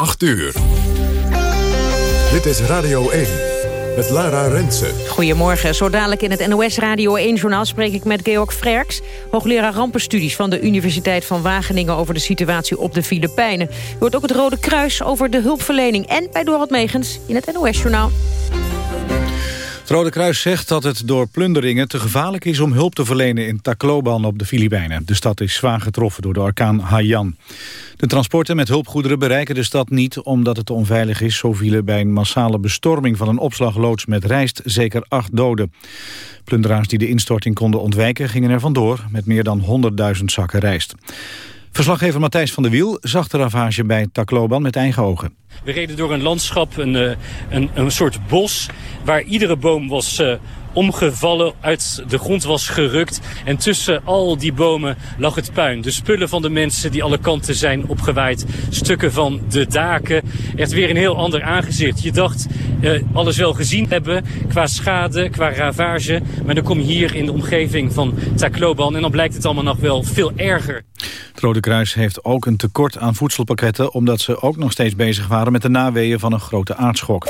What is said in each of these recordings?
8 uur. Dit is Radio 1 met Lara Rensen. Goedemorgen. Zo dadelijk in het NOS Radio 1-journaal spreek ik met Georg Frerks... hoogleraar rampenstudies van de Universiteit van Wageningen... over de situatie op de Filipijnen. U hoort ook het Rode Kruis over de hulpverlening... en bij Dorot Megens in het NOS-journaal. Het Rode Kruis zegt dat het door plunderingen te gevaarlijk is om hulp te verlenen in Tacloban op de Filipijnen. De stad is zwaar getroffen door de orkaan Haiyan. De transporten met hulpgoederen bereiken de stad niet omdat het onveilig is. Zo vielen bij een massale bestorming van een opslagloods met rijst zeker acht doden. Plunderaars die de instorting konden ontwijken gingen er vandoor met meer dan 100.000 zakken rijst. Verslaggever Matthijs van der Wiel zag de ravage bij Tacloban met eigen ogen. We reden door een landschap, een, eh, een, een soort bos, waar iedere boom was uh, omgevallen, uit de grond was gerukt. En tussen al die bomen lag het puin. De spullen van de mensen die alle kanten zijn opgewaaid. Stukken van de daken. Echt weer een heel ander aangezicht. Je dacht uh, alles wel gezien hebben qua schade, qua ravage. Maar dan kom je hier in de omgeving van Tacloban en dan blijkt het allemaal nog wel veel erger. Het Rode Kruis heeft ook een tekort aan voedselpakketten... omdat ze ook nog steeds bezig waren met de naweeën van een grote aardschok.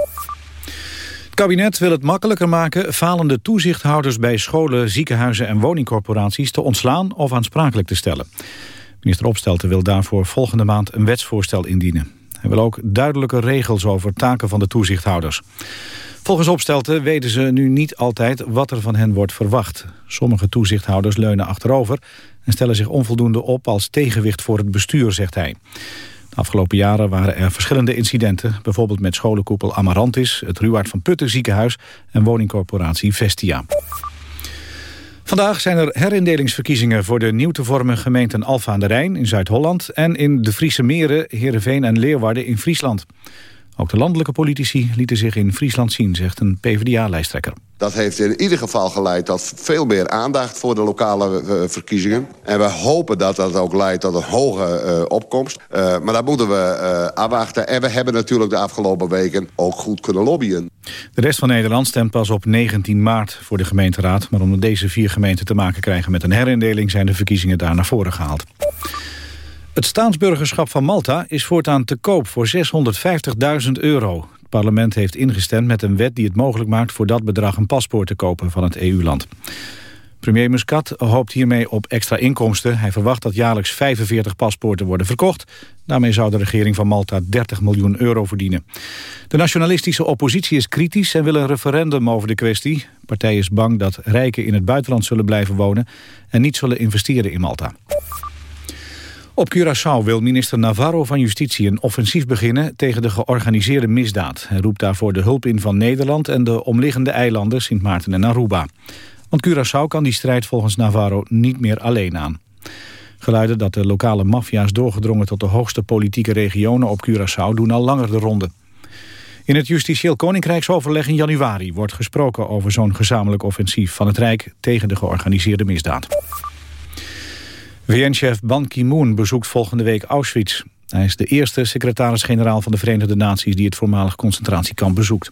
Het kabinet wil het makkelijker maken falende toezichthouders bij scholen, ziekenhuizen en woningcorporaties te ontslaan of aansprakelijk te stellen. Minister Opstelten wil daarvoor volgende maand een wetsvoorstel indienen. Hij wil ook duidelijke regels over taken van de toezichthouders. Volgens Opstelten weten ze nu niet altijd wat er van hen wordt verwacht. Sommige toezichthouders leunen achterover en stellen zich onvoldoende op als tegenwicht voor het bestuur, zegt hij. Afgelopen jaren waren er verschillende incidenten... bijvoorbeeld met scholenkoepel Amarantis, het Ruwaard van Putten ziekenhuis... en woningcorporatie Vestia. Vandaag zijn er herindelingsverkiezingen voor de nieuw te vormen gemeenten Alfa aan de Rijn in Zuid-Holland... en in de Friese Meren, Heerenveen en Leeuwarden in Friesland. Ook de landelijke politici lieten zich in Friesland zien, zegt een PvdA-lijsttrekker. Dat heeft in ieder geval geleid tot veel meer aandacht voor de lokale uh, verkiezingen. En we hopen dat dat ook leidt tot een hoge uh, opkomst. Uh, maar daar moeten we afwachten. En we hebben natuurlijk de afgelopen weken ook goed kunnen lobbyen. De rest van Nederland stemt pas op 19 maart voor de gemeenteraad. Maar omdat deze vier gemeenten te maken krijgen met een herindeling... zijn de verkiezingen daar naar voren gehaald. Het staatsburgerschap van Malta is voortaan te koop voor 650.000 euro. Het parlement heeft ingestemd met een wet die het mogelijk maakt... voor dat bedrag een paspoort te kopen van het EU-land. Premier Muscat hoopt hiermee op extra inkomsten. Hij verwacht dat jaarlijks 45 paspoorten worden verkocht. Daarmee zou de regering van Malta 30 miljoen euro verdienen. De nationalistische oppositie is kritisch en wil een referendum over de kwestie. De partij is bang dat rijken in het buitenland zullen blijven wonen... en niet zullen investeren in Malta. Op Curaçao wil minister Navarro van Justitie een offensief beginnen tegen de georganiseerde misdaad. Hij roept daarvoor de hulp in van Nederland en de omliggende eilanden Sint Maarten en Aruba. Want Curaçao kan die strijd volgens Navarro niet meer alleen aan. Geluiden dat de lokale maffia's doorgedrongen tot de hoogste politieke regionen op Curaçao doen al langer de ronde. In het justitieel koninkrijksoverleg in januari wordt gesproken over zo'n gezamenlijk offensief van het Rijk tegen de georganiseerde misdaad. VN-chef Ban Ki-moon bezoekt volgende week Auschwitz. Hij is de eerste secretaris-generaal van de Verenigde Naties... die het voormalig concentratiekamp bezoekt.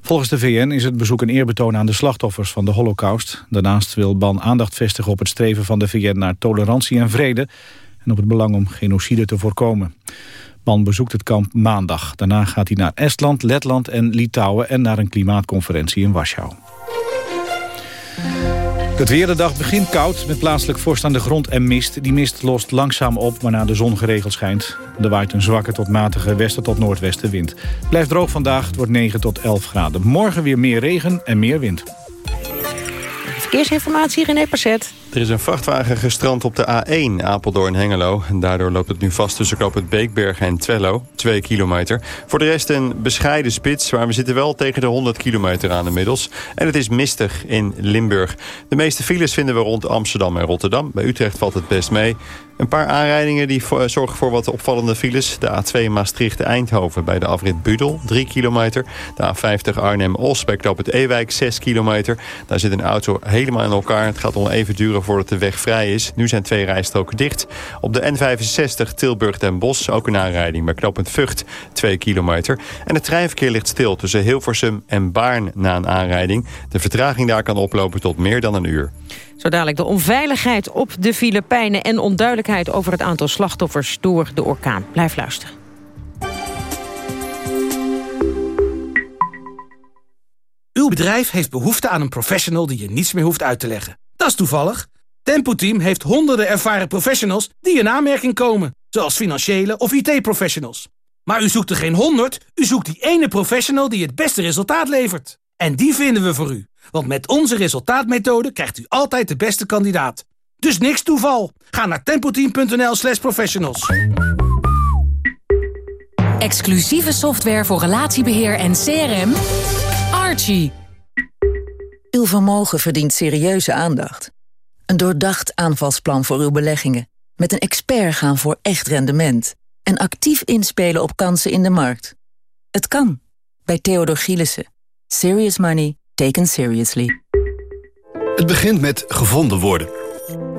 Volgens de VN is het bezoek een eerbetoon aan de slachtoffers van de holocaust. Daarnaast wil Ban aandacht vestigen op het streven van de VN naar tolerantie en vrede... en op het belang om genocide te voorkomen. Ban bezoekt het kamp maandag. Daarna gaat hij naar Estland, Letland en Litouwen... en naar een klimaatconferentie in Warschau. Het weer dag begint koud met plaatselijk vorst aan de grond en mist. Die mist lost langzaam op waarna de zon geregeld schijnt. Er waait een zwakke tot matige westen tot noordwestenwind. Blijft droog vandaag, het wordt 9 tot 11 graden. Morgen weer meer regen en meer wind. Verkeersinformatie, René Passet. Er is een vrachtwagen gestrand op de A1 Apeldoorn-Hengelo. Daardoor loopt het nu vast tussen het Beekberg en Twello, 2 kilometer. Voor de rest een bescheiden spits, maar we zitten wel tegen de 100 kilometer aan inmiddels. En het is mistig in Limburg. De meeste files vinden we rond Amsterdam en Rotterdam. Bij Utrecht valt het best mee. Een paar aanrijdingen die zorgen voor wat opvallende files. De A2 Maastricht-Eindhoven bij de afrit Budel, 3 kilometer. De A50 Arnhem-Osbeek op het Ewijk, 6 kilometer. Daar zit een auto helemaal in elkaar. Het gaat al even duren voordat de weg vrij is. Nu zijn twee rijstroken dicht. Op de N65 Tilburg-Den Bosch ook een aanrijding bij knooppunt Vught, 2 kilometer. En het treinverkeer ligt stil tussen Hilversum en Baarn na een aanrijding. De vertraging daar kan oplopen tot meer dan een uur. Zo dadelijk de onveiligheid op de Filipijnen... en onduidelijkheid over het aantal slachtoffers door de orkaan. Blijf luisteren. Uw bedrijf heeft behoefte aan een professional die je niets meer hoeft uit te leggen. Dat is toevallig. Tempo Team heeft honderden ervaren professionals die in aanmerking komen. Zoals financiële of IT-professionals. Maar u zoekt er geen honderd, u zoekt die ene professional die het beste resultaat levert. En die vinden we voor u. Want met onze resultaatmethode krijgt u altijd de beste kandidaat. Dus niks toeval. Ga naar tempoteam.nl slash professionals. Exclusieve software voor relatiebeheer en CRM. Archie. Uw vermogen verdient serieuze aandacht. Een doordacht aanvalsplan voor uw beleggingen. Met een expert gaan voor echt rendement. En actief inspelen op kansen in de markt. Het kan. Bij Theodor Gielissen. Serious money taken seriously. Het begint met gevonden worden.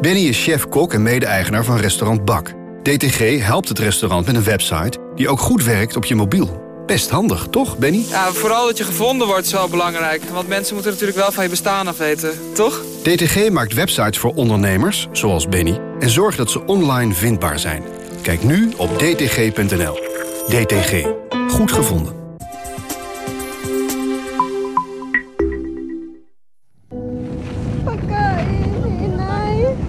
Benny is chef-kok en mede-eigenaar van restaurant Bak. DTG helpt het restaurant met een website die ook goed werkt op je mobiel. Best handig, toch, Benny? Ja, vooral dat je gevonden wordt is wel belangrijk. Want mensen moeten natuurlijk wel van je bestaan af weten, toch? DTG maakt websites voor ondernemers, zoals Benny... en zorgt dat ze online vindbaar zijn. Kijk nu op dtg.nl. DTG. Goed gevonden.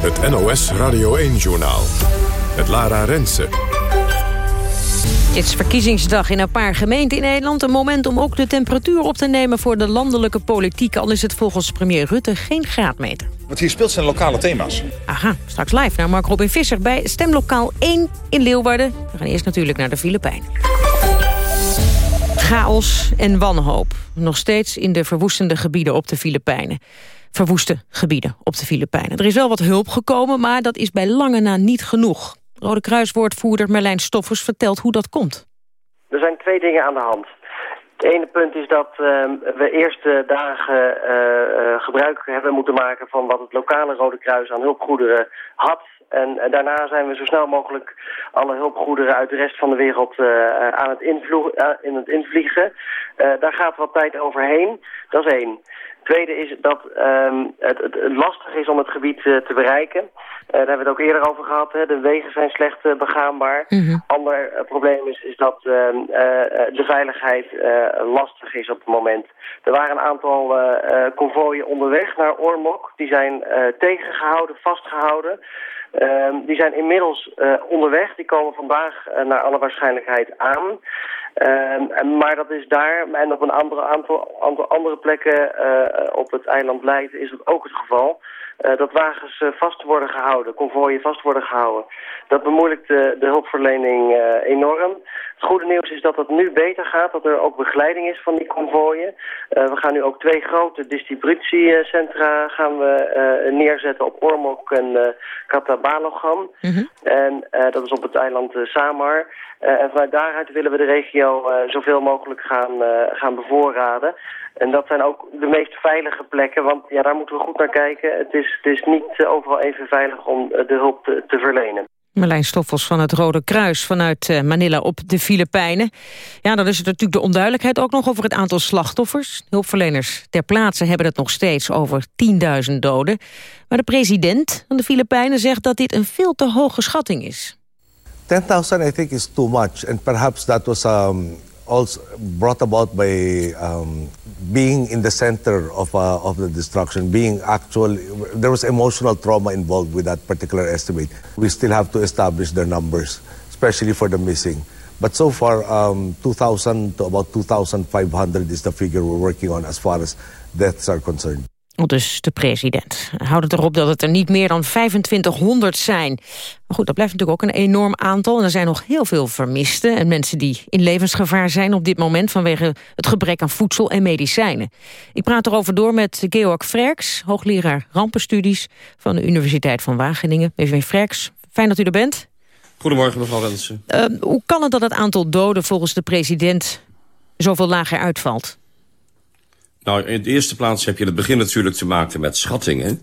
Het NOS Radio 1-journaal. Het Lara Rensen. Het is verkiezingsdag in een paar gemeenten in Nederland. Een moment om ook de temperatuur op te nemen voor de landelijke politiek. Al is het volgens premier Rutte geen graadmeter. Wat hier speelt zijn lokale thema's. Aha, straks live naar Mark Robin Visser bij Stemlokaal 1 in Leeuwarden. We gaan eerst natuurlijk naar de Filipijnen. Chaos en wanhoop. Nog steeds in de verwoestende gebieden op de Filipijnen verwoeste gebieden op de Filipijnen. Er is wel wat hulp gekomen, maar dat is bij lange na niet genoeg. Rode Kruiswoordvoerder Merlijn Stoffers vertelt hoe dat komt. Er zijn twee dingen aan de hand. Het ene punt is dat uh, we eerst dagen uh, uh, gebruik hebben moeten maken van wat het lokale Rode Kruis aan hulpgoederen had. En daarna zijn we zo snel mogelijk alle hulpgoederen uit de rest van de wereld aan het, in het invliegen. daar gaat wat tijd overheen, dat is één. Tweede is dat um, het, het, lastig is om het gebied uh, te bereiken. Uh, daar hebben we het ook eerder over gehad. Hè. De wegen zijn slecht uh, begaanbaar. Mm -hmm. Ander probleem is, is dat ehm, de veiligheid lastig is op het moment. Er waren een aantal konvooien onderweg naar Ormok. Die zijn tegengehouden, vastgehouden. Uh, die zijn inmiddels uh, onderweg. Die komen vandaag uh, naar alle waarschijnlijkheid aan. Uh, maar dat is daar en op een andere aantal, aantal andere plekken op het eiland Leiden is dat ook het geval. Uh, dat wagens uh, vast worden gehouden, konvooien vast worden gehouden. Dat bemoeilijkt de, de hulpverlening uh, enorm. Het goede nieuws is dat het nu beter gaat, dat er ook begeleiding is van die konvooien. we gaan nu ook twee grote distributiecentra gaan we, neerzetten op Ormok en Katabalogam. Mm -hmm. En dat is op het eiland Samar. en vanuit daaruit willen we de regio zoveel mogelijk gaan, gaan bevoorraden. En dat zijn ook de meest veilige plekken, want ja, daar moeten we goed naar kijken. Het is, het is niet eh, overal even veilig om eh, de hulp te, te verlenen. Marlijn Stoffels van het Rode Kruis vanuit eh, Manila op de Filipijnen. Ja, dan is er natuurlijk de onduidelijkheid ook nog over het aantal slachtoffers. Hulpverleners ter plaatse hebben het nog steeds over 10.000 doden. Maar de president van de Filipijnen zegt dat dit een veel te hoge schatting is. 10.000 I think is too much. And perhaps that was um, also brought about by um, being in the center of, uh, of the destruction, being actual, there was emotional trauma involved with that particular estimate. We still have to establish their numbers, especially for the missing. But so far, um, 2,000 to about 2,500 is the figure we're working on as far as deaths are concerned. Dus de president. Houdt het erop dat het er niet meer dan 2500 zijn. Maar goed, dat blijft natuurlijk ook een enorm aantal. En er zijn nog heel veel vermisten. En mensen die in levensgevaar zijn op dit moment... vanwege het gebrek aan voedsel en medicijnen. Ik praat erover door met Georg Frerks... hoogleraar rampenstudies van de Universiteit van Wageningen. Meneer Frerks, fijn dat u er bent. Goedemorgen, mevrouw Rensen. Uh, hoe kan het dat het aantal doden volgens de president... zoveel lager uitvalt? Nou, in de eerste plaats heb je in het begin natuurlijk te maken met schattingen.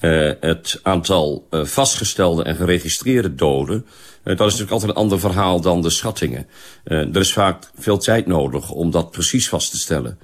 Uh, het aantal uh, vastgestelde en geregistreerde doden... Uh, dat is natuurlijk altijd een ander verhaal dan de schattingen. er is vaak veel tijd nodig om dat precies vast te stellen.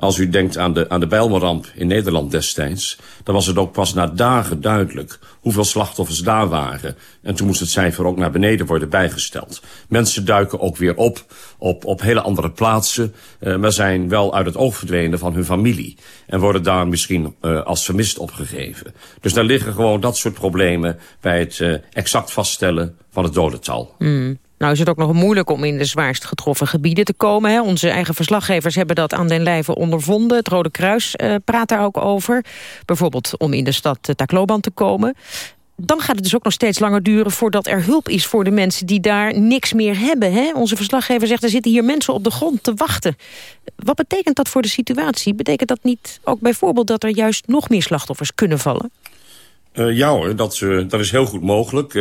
Als u denkt aan de, aan de Bijlmerramp in Nederland destijds... dan was het ook pas na dagen duidelijk hoeveel slachtoffers daar waren. En toen moest het cijfer ook naar beneden worden bijgesteld. Mensen duiken ook weer op, op, op hele andere plaatsen... Uh, maar zijn wel uit het oog verdwenen van hun familie. En worden daar misschien uh, als vermist opgegeven. Dus daar liggen gewoon dat soort problemen... bij het uh, exact vaststellen van het dodental. Mm. Nou is het ook nog moeilijk om in de zwaarst getroffen gebieden te komen. Hè. Onze eigen verslaggevers hebben dat aan den lijve ondervonden. Het Rode Kruis uh, praat daar ook over. Bijvoorbeeld om in de stad uh, Tacloban te komen. Dan gaat het dus ook nog steeds langer duren voordat er hulp is voor de mensen die daar niks meer hebben. Hè? Onze verslaggever zegt er zitten hier mensen op de grond te wachten. Wat betekent dat voor de situatie? Betekent dat niet ook bijvoorbeeld dat er juist nog meer slachtoffers kunnen vallen? Uh, ja hoor, dat, uh, dat is heel goed mogelijk.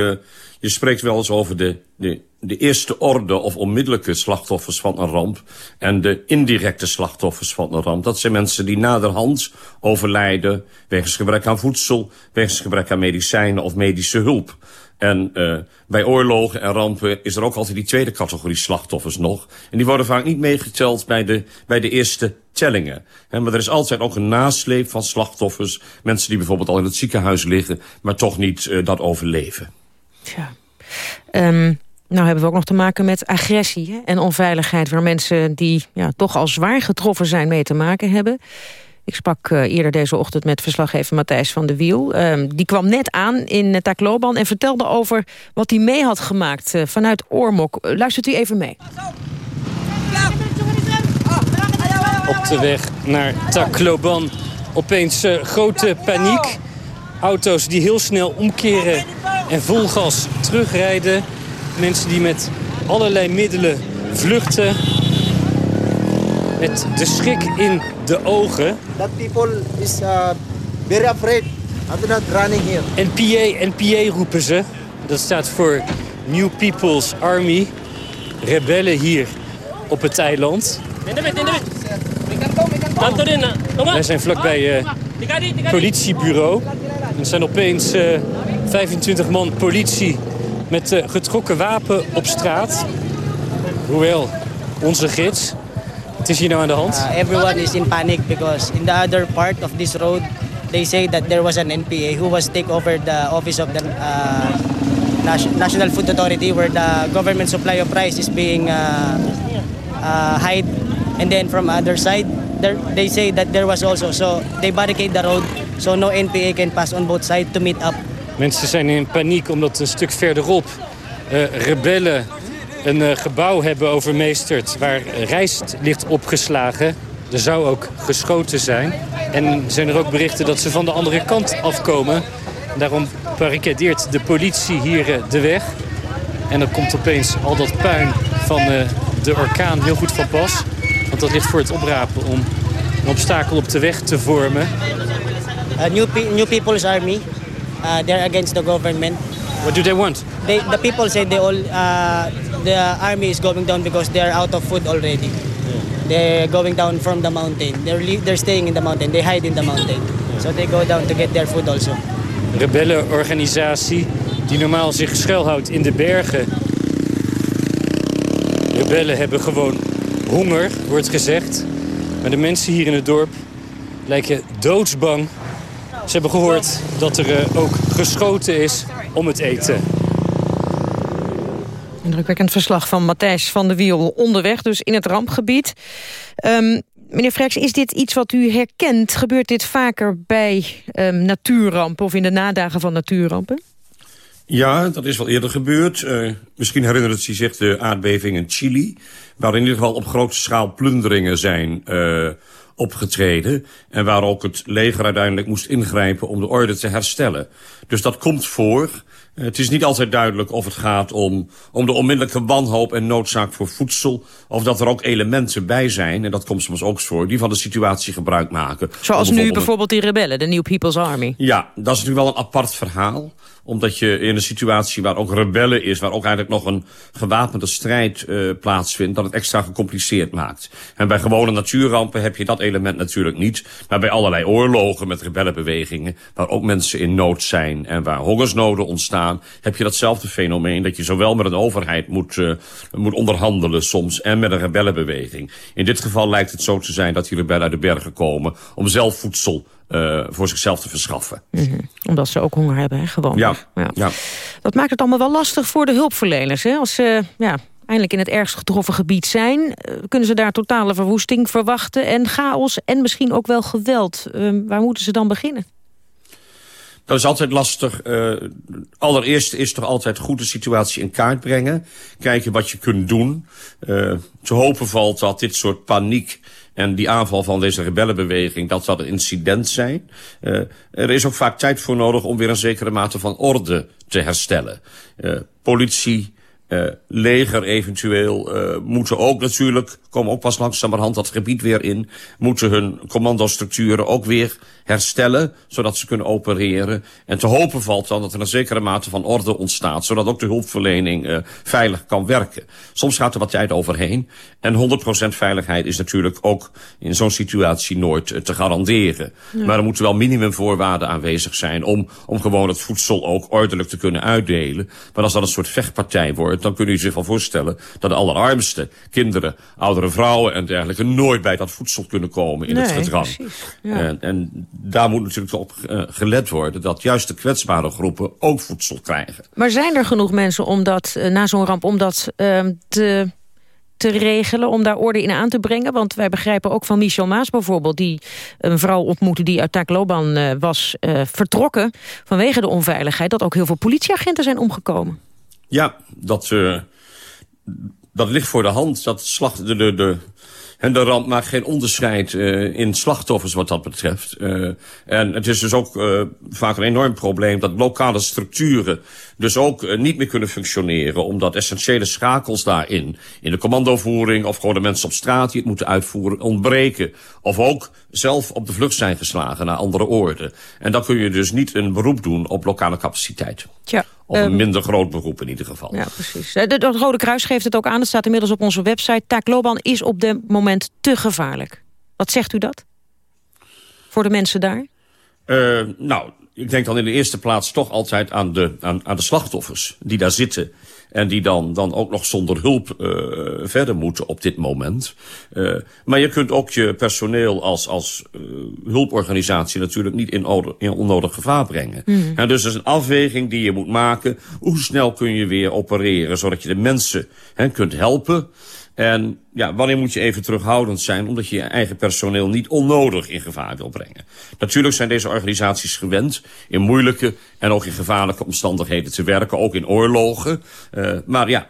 Je spreekt wel eens over de, de, de eerste orde of onmiddellijke slachtoffers van een ramp... en de indirecte slachtoffers van een ramp. Dat zijn mensen die naderhand overlijden... wegens gebrek aan voedsel, wegens gebrek aan medicijnen of medische hulp. En uh, bij oorlogen en rampen is er ook altijd die tweede categorie slachtoffers nog. En die worden vaak niet meegeteld bij de, bij de eerste tellingen. He, maar er is altijd ook een nasleep van slachtoffers. Mensen die bijvoorbeeld al in het ziekenhuis liggen... maar toch niet uh, dat overleven. Tja. Um, nou hebben we ook nog te maken met agressie en onveiligheid... waar mensen die ja, toch al zwaar getroffen zijn mee te maken hebben. Ik sprak uh, eerder deze ochtend met verslaggever Matthijs van de Wiel. Uh, die kwam net aan in Tacloban en vertelde over wat hij mee had gemaakt uh, vanuit Oormok. luistert u even mee. Op de weg naar Tacloban opeens grote paniek. Auto's die heel snel omkeren en vol gas terugrijden. Mensen die met allerlei middelen vluchten. Met de schrik in de ogen. That people is uh, very afraid. I'm not running here. NPA, NPA roepen ze. Dat staat voor New People's Army. Rebellen hier op het eiland. Wij zijn vlakbij het uh, politiebureau. Er zijn opeens uh, 25 man politie met uh, getrokken wapen op straat. Hoewel, onze gids. Wat is hier nou aan de hand? Uh, everyone is in panic because in the other part of this road... they say that there was an NPA who was take over the office of the uh, National Food Authority... where the government supply of rice is being uh, uh, hide. And then from other side, there, they say that there was also... So they barricade the road so no NPA can pass on both sides to meet up. Mensen zijn in paniek omdat een stuk verderop uh, rebellen een uh, gebouw hebben overmeesterd waar rijst ligt opgeslagen. Er zou ook geschoten zijn. En zijn er ook berichten dat ze van de andere kant afkomen. Daarom barricadeert de politie hier uh, de weg. En dan komt opeens al dat puin van de orkaan heel goed van pas. Want dat ligt voor het oprapen om een obstakel op de weg te vormen. Uh, new, new People's Army. Uh, they're against the government. What do they want? They, the people say they all, uh, the army is going down because they're out of food already. Yeah. They're going down from the mountain. They're, they're staying in the mountain. They hide in the mountain. Yeah. So they go down to get their food also. Rebellenorganisatie die normaal zich schuilhoudt in de bergen. Rebellen hebben gewoon honger, wordt gezegd. Maar de mensen hier in het dorp lijken doodsbang ze hebben gehoord dat er uh, ook geschoten is om het eten. Indrukwekkend verslag van Matthijs van de Wiel onderweg, dus in het rampgebied. Um, meneer Freks, is dit iets wat u herkent? Gebeurt dit vaker bij um, natuurrampen of in de nadagen van natuurrampen? Ja, dat is wel eerder gebeurd. Uh, misschien herinnert u zich de aardbeving in Chili... waar in ieder geval op grote schaal plunderingen zijn uh, opgetreden... en waar ook het leger uiteindelijk moest ingrijpen om de orde te herstellen. Dus dat komt voor. Het is niet altijd duidelijk of het gaat om, om de onmiddellijke wanhoop en noodzaak voor voedsel... of dat er ook elementen bij zijn, en dat komt soms ook voor... die van de situatie gebruik maken. Zoals nu bijvoorbeeld die rebellen, de New People's Army. Ja, dat is natuurlijk wel een apart verhaal omdat je in een situatie waar ook rebellen is... waar ook eigenlijk nog een gewapende strijd uh, plaatsvindt... dat het extra gecompliceerd maakt. En bij gewone natuurrampen heb je dat element natuurlijk niet. Maar bij allerlei oorlogen met rebellenbewegingen... waar ook mensen in nood zijn en waar hongersnoden ontstaan... heb je datzelfde fenomeen dat je zowel met een overheid moet, uh, moet onderhandelen soms... en met een rebellenbeweging. In dit geval lijkt het zo te zijn dat die rebellen uit de bergen komen... om zelf voedsel uh, voor zichzelf te verschaffen. Mm -hmm. Omdat ze ook honger hebben, hè? gewoon. Ja, ja. ja. Dat maakt het allemaal wel lastig voor de hulpverleners. Hè? Als ze ja, eindelijk in het ergst getroffen gebied zijn... Uh, kunnen ze daar totale verwoesting verwachten... en chaos en misschien ook wel geweld. Uh, waar moeten ze dan beginnen? Dat is altijd lastig. Uh, allereerst is toch altijd goed de situatie in kaart brengen. Kijken wat je kunt doen. Uh, te hopen valt dat dit soort paniek en die aanval van deze rebellenbeweging, dat dat een incident zijn. Uh, er is ook vaak tijd voor nodig om weer een zekere mate van orde te herstellen. Uh, politie, uh, leger eventueel, moeten ook natuurlijk, komen ook pas langzamerhand dat gebied weer in, moeten hun commandostructuren ook weer herstellen, zodat ze kunnen opereren. En te hopen valt dan dat er een zekere mate van orde ontstaat, zodat ook de hulpverlening uh, veilig kan werken. Soms gaat er wat tijd overheen. En 100% veiligheid is natuurlijk ook in zo'n situatie nooit uh, te garanderen. Ja. Maar er moeten wel minimumvoorwaarden aanwezig zijn om, om gewoon het voedsel ook ordelijk te kunnen uitdelen. Maar als dat een soort vechtpartij wordt, dan kun je zich wel voorstellen dat de allerarmste kinderen, oudere vrouwen en dergelijke nooit bij dat voedsel kunnen komen in nee, het gedrang. Ja. En, en daar moet natuurlijk op uh, gelet worden dat juist de kwetsbare groepen ook voedsel krijgen. Maar zijn er genoeg mensen om dat, uh, na zo'n ramp om dat uh, te, te regelen, om daar orde in aan te brengen? Want wij begrijpen ook van Michel Maas bijvoorbeeld... die een vrouw ontmoette die uit Taakloban uh, was uh, vertrokken... vanwege de onveiligheid, dat ook heel veel politieagenten zijn omgekomen. Ja, dat, dat ligt voor de hand. Dat slag, de, de, de, en de ramp maakt geen onderscheid uh, in slachtoffers wat dat betreft. Uh, en het is dus ook uh, vaak een enorm probleem dat lokale structuren dus ook uh, niet meer kunnen functioneren. Omdat essentiële schakels daarin, in de commandovoering of gewoon de mensen op straat die het moeten uitvoeren, ontbreken. Of ook zelf op de vlucht zijn geslagen naar andere oorden. En dan kun je dus niet een beroep doen op lokale capaciteit. Tja. Of een um, minder groot beroep in ieder geval. Ja, precies. Het Rode Kruis geeft het ook aan. Het staat inmiddels op onze website. Taakloban is op dit moment te gevaarlijk. Wat zegt u dat? Voor de mensen daar? Uh, nou, ik denk dan in de eerste plaats toch altijd aan de, aan, aan de slachtoffers die daar zitten. En die dan, dan ook nog zonder hulp uh, verder moeten op dit moment. Uh, maar je kunt ook je personeel als, als uh, hulporganisatie natuurlijk niet in, in onnodig gevaar brengen. Mm. En dus dat is een afweging die je moet maken. Hoe snel kun je weer opereren, zodat je de mensen hè, kunt helpen. En ja, wanneer moet je even terughoudend zijn... omdat je je eigen personeel niet onnodig in gevaar wil brengen. Natuurlijk zijn deze organisaties gewend in moeilijke en ook in gevaarlijke omstandigheden te werken. Ook in oorlogen. Uh, maar ja,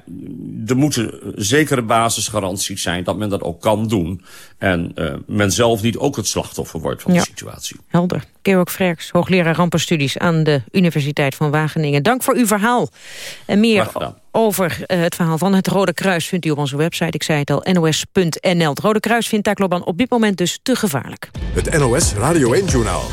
er moeten zekere basisgaranties zijn dat men dat ook kan doen. En uh, men zelf niet ook het slachtoffer wordt van ja. de situatie. Helder. Georg Freaks, hoogleraar rampenstudies aan de Universiteit van Wageningen. Dank voor uw verhaal. En meer over uh, het verhaal van het Rode Kruis vindt u op onze website. Ik zei het al, nos.nl. Het Rode Kruis vindt Taakloban op dit moment dus te gevaarlijk. Het NOS Radio 1-journaal.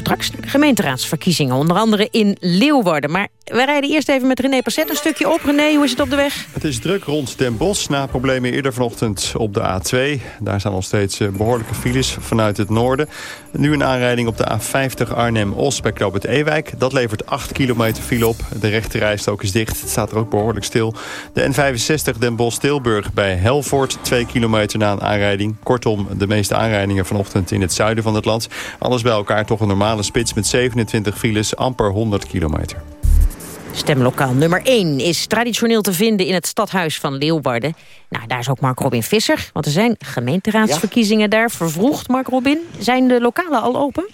Straks gemeenteraadsverkiezingen, onder andere in Leeuwarden. Maar we rijden eerst even met René Passet een stukje op. René, hoe is het op de weg? Het is druk rond Den Bosch na problemen eerder vanochtend op de A2. Daar staan nog steeds behoorlijke files vanuit het noorden. Nu een aanrijding op de A50 Arnhem-Os bij Knoop het Ewijk. Dat levert 8 kilometer file op. De rechterrijstrook is dicht. Het staat er ook behoorlijk stil. De N65 Den Bosch-Tilburg bij Helvoort. 2 kilometer na een aanrijding. Kortom, de meeste aanrijdingen vanochtend in het zuiden van het land. Alles bij elkaar toch een normale spits met 27 files, amper 100 kilometer. Stemlokaal nummer 1 is traditioneel te vinden in het stadhuis van Leeuwarden. Nou, daar is ook Mark Robin Visser, want er zijn gemeenteraadsverkiezingen ja. daar. Vervroegd, Mark Robin. Zijn de lokalen al open?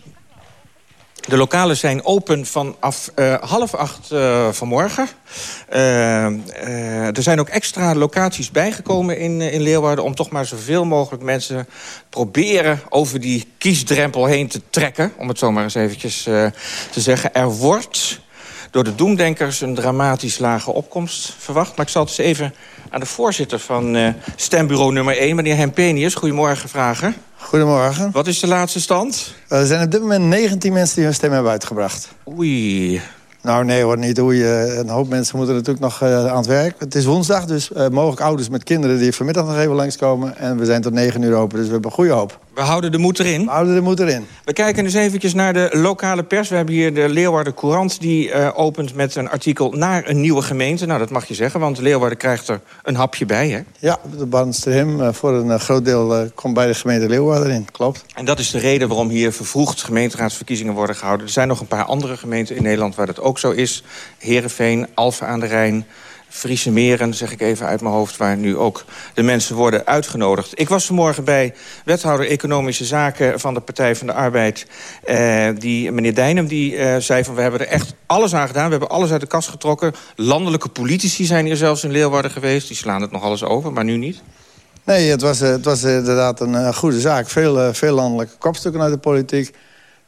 De lokalen zijn open vanaf uh, half acht uh, vanmorgen. Uh, er zijn ook extra locaties bijgekomen in, in Leeuwarden... om toch maar zoveel mogelijk mensen proberen over die kiesdrempel heen te trekken. Om het zo maar eens eventjes te zeggen. Er wordt door de doemdenkers een dramatisch lage opkomst verwacht. Maar ik zal het eens even aan de voorzitter van uh, stembureau nummer 1, meneer Hempenius. Goedemorgen vragen. Goedemorgen. Wat is de laatste stand? Uh, er zijn op dit moment 19 mensen die hun stem hebben uitgebracht. Oei. Nou, nee hoor, niet hoe je. Een hoop mensen moeten natuurlijk nog uh, aan het werk. Het is woensdag, dus mogelijk ouders met kinderen die vanmiddag nog even langskomen. En we zijn tot 9 uur open, dus we hebben goede hoop. We houden de moed erin. We houden de moed erin. We kijken eens eventjes naar de lokale pers. We hebben hier de Leeuwarden Courant. Die uh, opent met een artikel naar een nieuwe gemeente. Nou, dat mag je zeggen, want Leeuwarden krijgt er een hapje bij, hè? Ja, de Barnsterhem voor een groot deel komt bij de gemeente Leeuwarden in, klopt. En dat is de reden waarom hier vervroegd gemeenteraadsverkiezingen worden gehouden. Er zijn nog een paar andere gemeenten in Nederland waar dat ook zo is. Heerenveen, Alphen aan de Rijn... Friese Meren, zeg ik even uit mijn hoofd... waar nu ook de mensen worden uitgenodigd. Ik was vanmorgen bij wethouder Economische Zaken... van de Partij van de Arbeid. Eh, die, meneer Dijnem die, eh, zei van... we hebben er echt alles aan gedaan. We hebben alles uit de kast getrokken. Landelijke politici zijn hier zelfs in Leeuwarden geweest. Die slaan het nog alles over, maar nu niet. Nee, het was, het was inderdaad een goede zaak. Veel, veel landelijke kopstukken uit de politiek...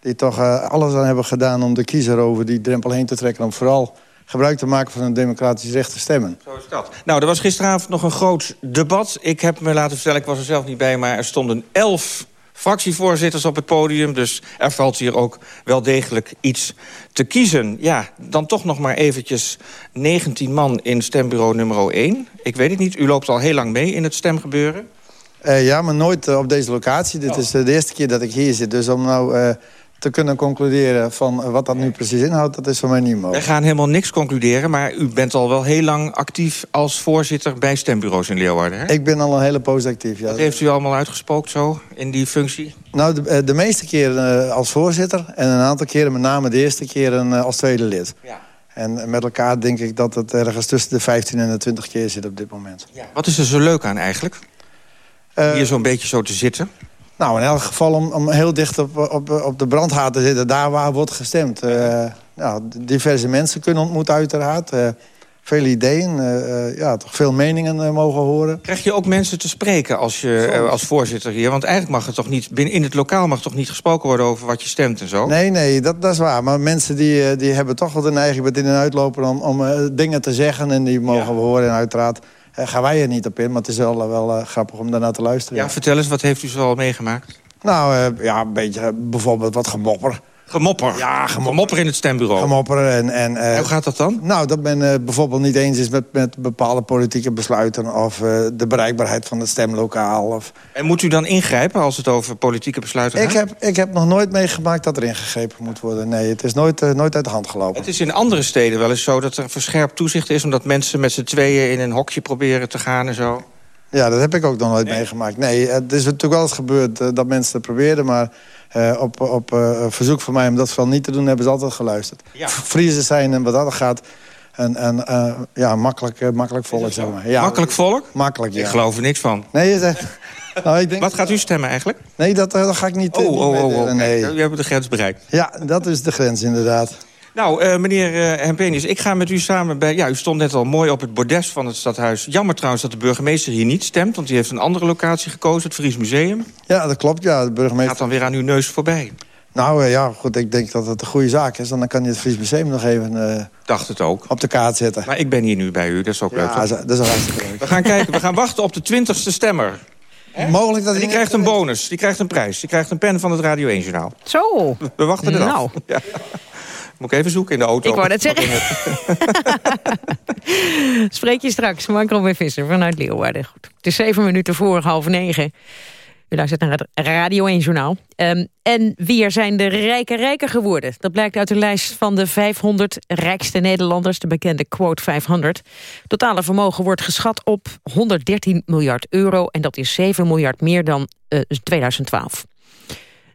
die toch alles aan hebben gedaan om de kiezer over die drempel heen te trekken... om vooral gebruik te maken van een democratisch recht te stemmen. Zo is dat. Nou, er was gisteravond nog een groot debat. Ik heb me laten vertellen, ik was er zelf niet bij... maar er stonden elf fractievoorzitters op het podium. Dus er valt hier ook wel degelijk iets te kiezen. Ja, dan toch nog maar eventjes 19 man in stembureau nummer 1. Ik weet het niet, u loopt al heel lang mee in het stemgebeuren. Uh, ja, maar nooit uh, op deze locatie. Dit Oh. is uh, de eerste keer dat ik hier zit. Dus om nou te kunnen concluderen van wat dat nu precies inhoudt... dat is voor mij niet mogelijk. Wij gaan helemaal niks concluderen, maar u bent al wel heel lang actief... als voorzitter bij stembureaus in Leeuwarden, hè? Ik ben al een hele poos actief, ja. Wat heeft u allemaal uitgespookt zo, in die functie? Nou, de, de meeste keren uh, als voorzitter... en een aantal keren, met name de eerste keren als tweede lid. Ja. En met elkaar denk ik dat het ergens tussen de 15 en de 20 keer zit op dit moment. Ja. Wat is er zo leuk aan eigenlijk? Uh, Hier zo'n beetje zo te zitten? Nou, in elk geval om, om heel dicht op, op, op de brandhaard te zitten. Daar waar wordt gestemd. Uh, nou, diverse mensen kunnen ontmoeten uiteraard. Uh, veel ideeën, uh, ja, toch veel meningen mogen horen. Krijg je ook mensen te spreken als, je, als voorzitter hier? Want eigenlijk mag het toch niet... binnen in het lokaal mag toch niet gesproken worden over wat je stemt en zo? Nee, nee, dat, dat is waar. Maar mensen die, die hebben toch wel de neiging met in en uitlopen... om, om dingen te zeggen en die mogen ja. we horen. En uiteraard gaan wij er niet op in, maar het is wel, wel uh, grappig om daarna te luisteren. Ja, vertel eens, wat heeft u zo al meegemaakt? Nou, uh, ja, een beetje uh, bijvoorbeeld wat gemopper. Gemopper? Ja, gemopper. Gemopper in het stembureau? Gemopper en... en uh, Hoe gaat dat dan? Nou, dat men uh, bijvoorbeeld niet eens is met, met bepaalde politieke besluiten... of uh, de bereikbaarheid van het stemlokaal. Of... En moet u dan ingrijpen als het over politieke besluiten ik gaat? Heb, ik heb nog nooit meegemaakt dat er ingegrepen moet worden. Nee, het is nooit, nooit uit de hand gelopen. Het is in andere steden wel eens zo dat er verscherpt toezicht is... omdat mensen met z'n tweeën in een hokje proberen te gaan en zo. Ja, dat heb ik ook nog nooit nee. meegemaakt. Nee, het is natuurlijk wel eens gebeurd dat mensen het probeerden... maar uh, op, op uh, verzoek van mij om dat vooral niet te doen... hebben ze altijd geluisterd. Ja. Zijn en wat dat gaat... een, een ja, makkelijk, makkelijk volk, zeg maar. Ja, makkelijk volk? Makkelijk, ja. Ik geloof er niks van. Nee, je zegt... Nou, ik denk... Wat gaat u stemmen eigenlijk? Nee, dat, dat ga ik niet... Oh, oh, oh, oh. Nee. Kijk, u hebt de grens bereikt. Ja, dat is de grens inderdaad. Nou, uh, meneer uh, Hempenius, ik ga met u samen bij... Ja, u stond net al mooi op het bordes van het stadhuis. Jammer trouwens dat de burgemeester hier niet stemt... want die heeft een andere locatie gekozen, het Fries Museum. Ja, dat klopt, ja. De burgemeester... Gaat dan weer aan uw neus voorbij. Nou uh, ja, goed, ik denk dat het een goede zaak is. Dan kan je het Fries Museum nog even Dacht het ook. op de kaart zetten. Maar ik ben hier nu bij u, dat is ook ja, leuk. Ja, dat is hartstikke leuk. We gaan kijken, we gaan wachten op de twintigste stemmer. He? Mogelijk dat die krijgt een bonus, die krijgt een prijs. Die krijgt een pen van het Radio 1-journaal. Zo. We, wachten er nou. Ja. Moet ik even zoeken in de auto. Ik wou dat zeggen. Spreek je straks, Mark Robin Visser vanuit Leeuwarden. Goed. Het is zeven minuten voor half negen. U luistert naar het Radio 1-journaal. Um, en wie er zijn de rijken rijker geworden? Dat blijkt uit de lijst van de 500 rijkste Nederlanders, de bekende quote 500. Totale vermogen wordt geschat op 113 miljard euro... en dat is 7 miljard meer dan uh, 2012.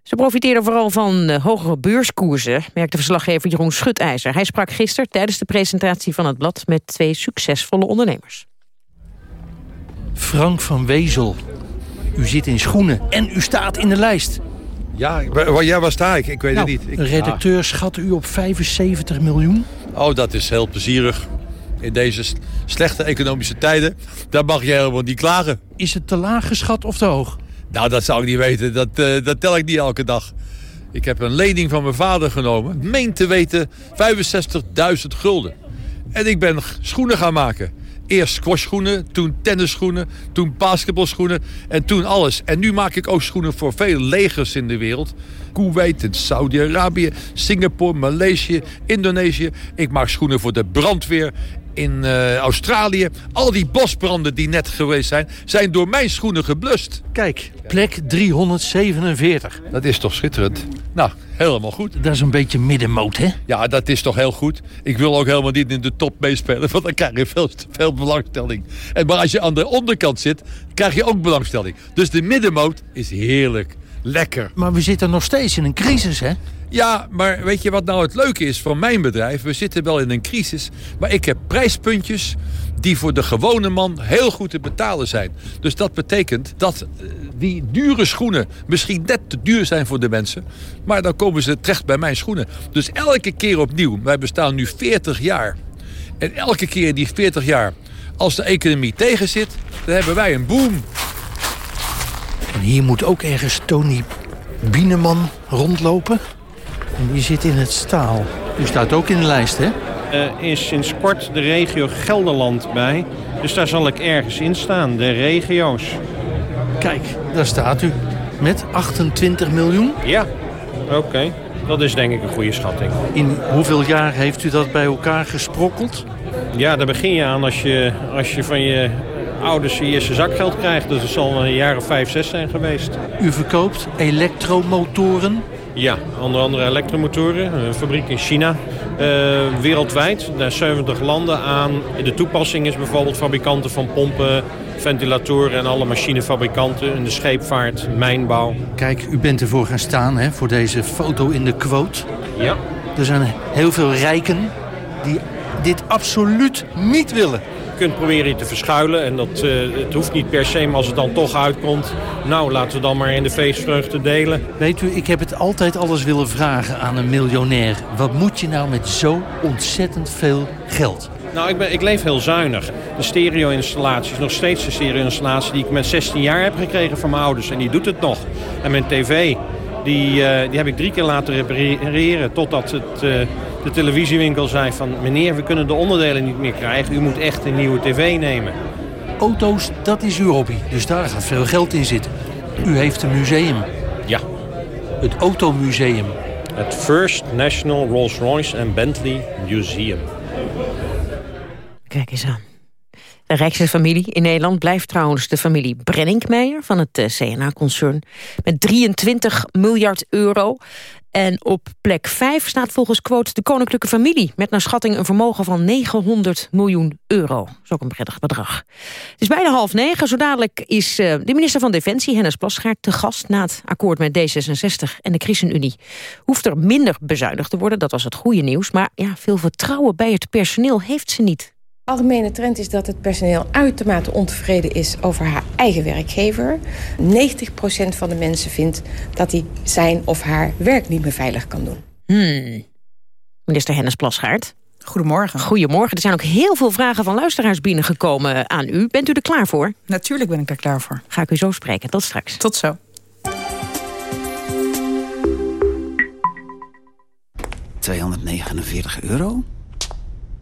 Ze profiteerden vooral van uh, hogere beurskoersen, merkte verslaggever Jeroen Schutijzer. Hij sprak gisteren tijdens de presentatie van het blad met twee succesvolle ondernemers. Frank van Wezel, u zit in schoenen en u staat in de lijst. Ja, waar, ja, waar sta ik? Ik weet nou, het niet. Ik, een redacteur ah. schat u op 75 miljoen. Oh, dat is heel plezierig. In deze slechte economische tijden, daar mag je helemaal niet klagen. Is het te laag geschat of te hoog? Nou, dat zou ik niet weten. Dat, uh, dat tel ik niet elke dag. Ik heb een lening van mijn vader genomen. Meen te weten 65.000 gulden. En ik ben schoenen gaan maken. Eerst squashschoenen, toen tennisschoenen, toen basketbalschoenen en toen alles. En nu maak ik ook schoenen voor veel legers in de wereld. Kuwait Saudi-Arabië, Singapore, Maleisië, Indonesië. Ik maak schoenen voor de brandweer in uh, Australië. Al die bosbranden die net geweest zijn, zijn door mijn schoenen geblust. Kijk, plek 347. Dat is toch schitterend? Nou, helemaal goed. Dat is een beetje middenmoot, hè? Ja, dat is toch heel goed. Ik wil ook helemaal niet in de top meespelen, want dan krijg je veel te veel belangstelling. En maar als je aan de onderkant zit, krijg je ook belangstelling. Dus de middenmoot is heerlijk. Lekker. Maar we zitten nog steeds in een crisis, hè? Ja, maar weet je wat nou het leuke is van mijn bedrijf? We zitten wel in een crisis, maar ik heb prijspuntjes die voor de gewone man heel goed te betalen zijn. Dus dat betekent dat uh, die dure schoenen misschien net te duur zijn voor de mensen. Maar dan komen ze terecht bij mijn schoenen. Dus elke keer opnieuw, wij bestaan nu 40 jaar. En elke keer in die 40 jaar, als de economie tegen zit, dan hebben wij een boom. Hier moet ook ergens Tony Bieneman rondlopen. En die zit in het staal. U staat ook in de lijst, hè? Er uh, is sinds kort de regio Gelderland bij. Dus daar zal ik ergens in staan, de regio's. Kijk, daar staat u. Met 28 miljoen? Ja, oké. Okay. Dat is denk ik een goede schatting. In hoeveel jaar heeft u dat bij elkaar gesprokkeld? Ja, daar begin je aan als je, als je van je ouders je eerste zakgeld krijgt. Dus het zal een jaar of vijf, zes zijn geweest. U verkoopt elektromotoren? Ja, onder andere elektromotoren. Een fabriek in China. Uh, wereldwijd, naar 70 landen aan. De toepassing is bijvoorbeeld fabrikanten van pompen, ventilatoren en alle machinefabrikanten in de scheepvaart, mijnbouw. Kijk, u bent ervoor gaan staan hè, voor deze foto in de quote. Ja. Er zijn heel veel rijken die dit absoluut niet willen. Je kunt proberen je te verschuilen en dat, uh, het hoeft niet per se, maar als het dan toch uitkomt... nou, laten we dan maar in de feestvreugde delen. Weet u, ik heb het altijd alles willen vragen aan een miljonair. Wat moet je nou met zo ontzettend veel geld? Nou, ik, ben, ik leef heel zuinig. De stereo-installatie is nog steeds de stereo-installatie die ik met 16 jaar heb gekregen van mijn ouders. En die doet het nog. En mijn tv, die, uh, die heb ik drie keer laten repareren totdat het... Uh, de televisiewinkel zei van... meneer, we kunnen de onderdelen niet meer krijgen. U moet echt een nieuwe tv nemen. Auto's, dat is uw hobby. Dus daar gaat veel geld in zitten. U heeft een museum. Ja. Het Automuseum. Het First National Rolls-Royce and Bentley Museum. Kijk eens aan. De rijkste familie in Nederland blijft trouwens de familie Brenninkmeijer... van het CNA-concern met 23 miljard euro. En op plek 5 staat volgens quote de koninklijke familie... met naar schatting een vermogen van 900 miljoen euro. Dat is ook een prettig bedrag. Het is bijna half negen. Zo dadelijk is uh, de minister van Defensie, Hennis Plasgaard... te gast na het akkoord met D66 en de ChristenUnie. Hoeft er minder bezuinigd te worden, dat was het goede nieuws. Maar ja, veel vertrouwen bij het personeel heeft ze niet. De algemene trend is dat het personeel uitermate ontevreden is over haar eigen werkgever. 90% van de mensen vindt dat hij zijn of haar werk niet meer veilig kan doen. Hmm. Minister Hennis Plasgaard. Goedemorgen. Goedemorgen. Er zijn ook heel veel vragen van luisteraars binnengekomen aan u. Bent u er klaar voor? Natuurlijk ben ik er klaar voor. Ga ik u zo spreken. Tot straks. Tot zo. ...249 euro?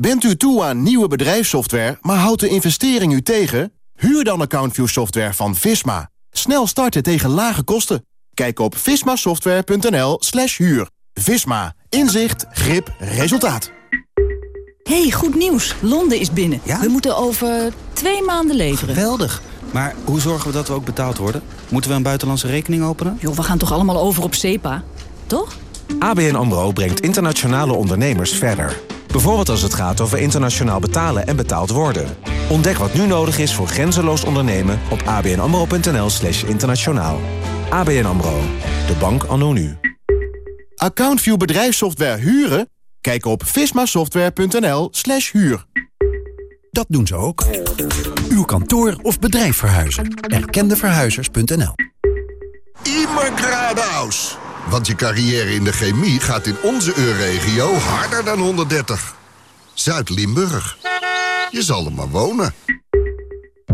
Bent u toe aan nieuwe bedrijfssoftware, maar houdt de investering u tegen? Huur dan AccountView software van Visma. Snel starten tegen lage kosten. Kijk op vismasoftware.nl slash huur. Visma. Inzicht, grip, resultaat. hey, goed nieuws. Londen is binnen. Ja? We moeten over twee maanden leveren. Geweldig. Maar hoe zorgen we dat we ook betaald worden? Moeten we een buitenlandse rekening openen? Joh, we gaan toch allemaal over op SEPA? Toch? ABN AMRO brengt internationale ondernemers verder. Bijvoorbeeld als het gaat over internationaal betalen en betaald worden. Ontdek wat nu nodig is voor grenzeloos ondernemen op abnamro.nl slash internationaal. ABN AMRO, de bank anno nu. AccountView bedrijfssoftware huren? Kijk op vismasoftware.nl slash huur. Dat doen ze ook. Uw kantoor of bedrijf verhuizen. Erkendeverhuizers.nl Immergradaus. Want je carrière in de chemie gaat in onze EU-regio harder dan 130. Zuid-Limburg. Je zal er maar wonen.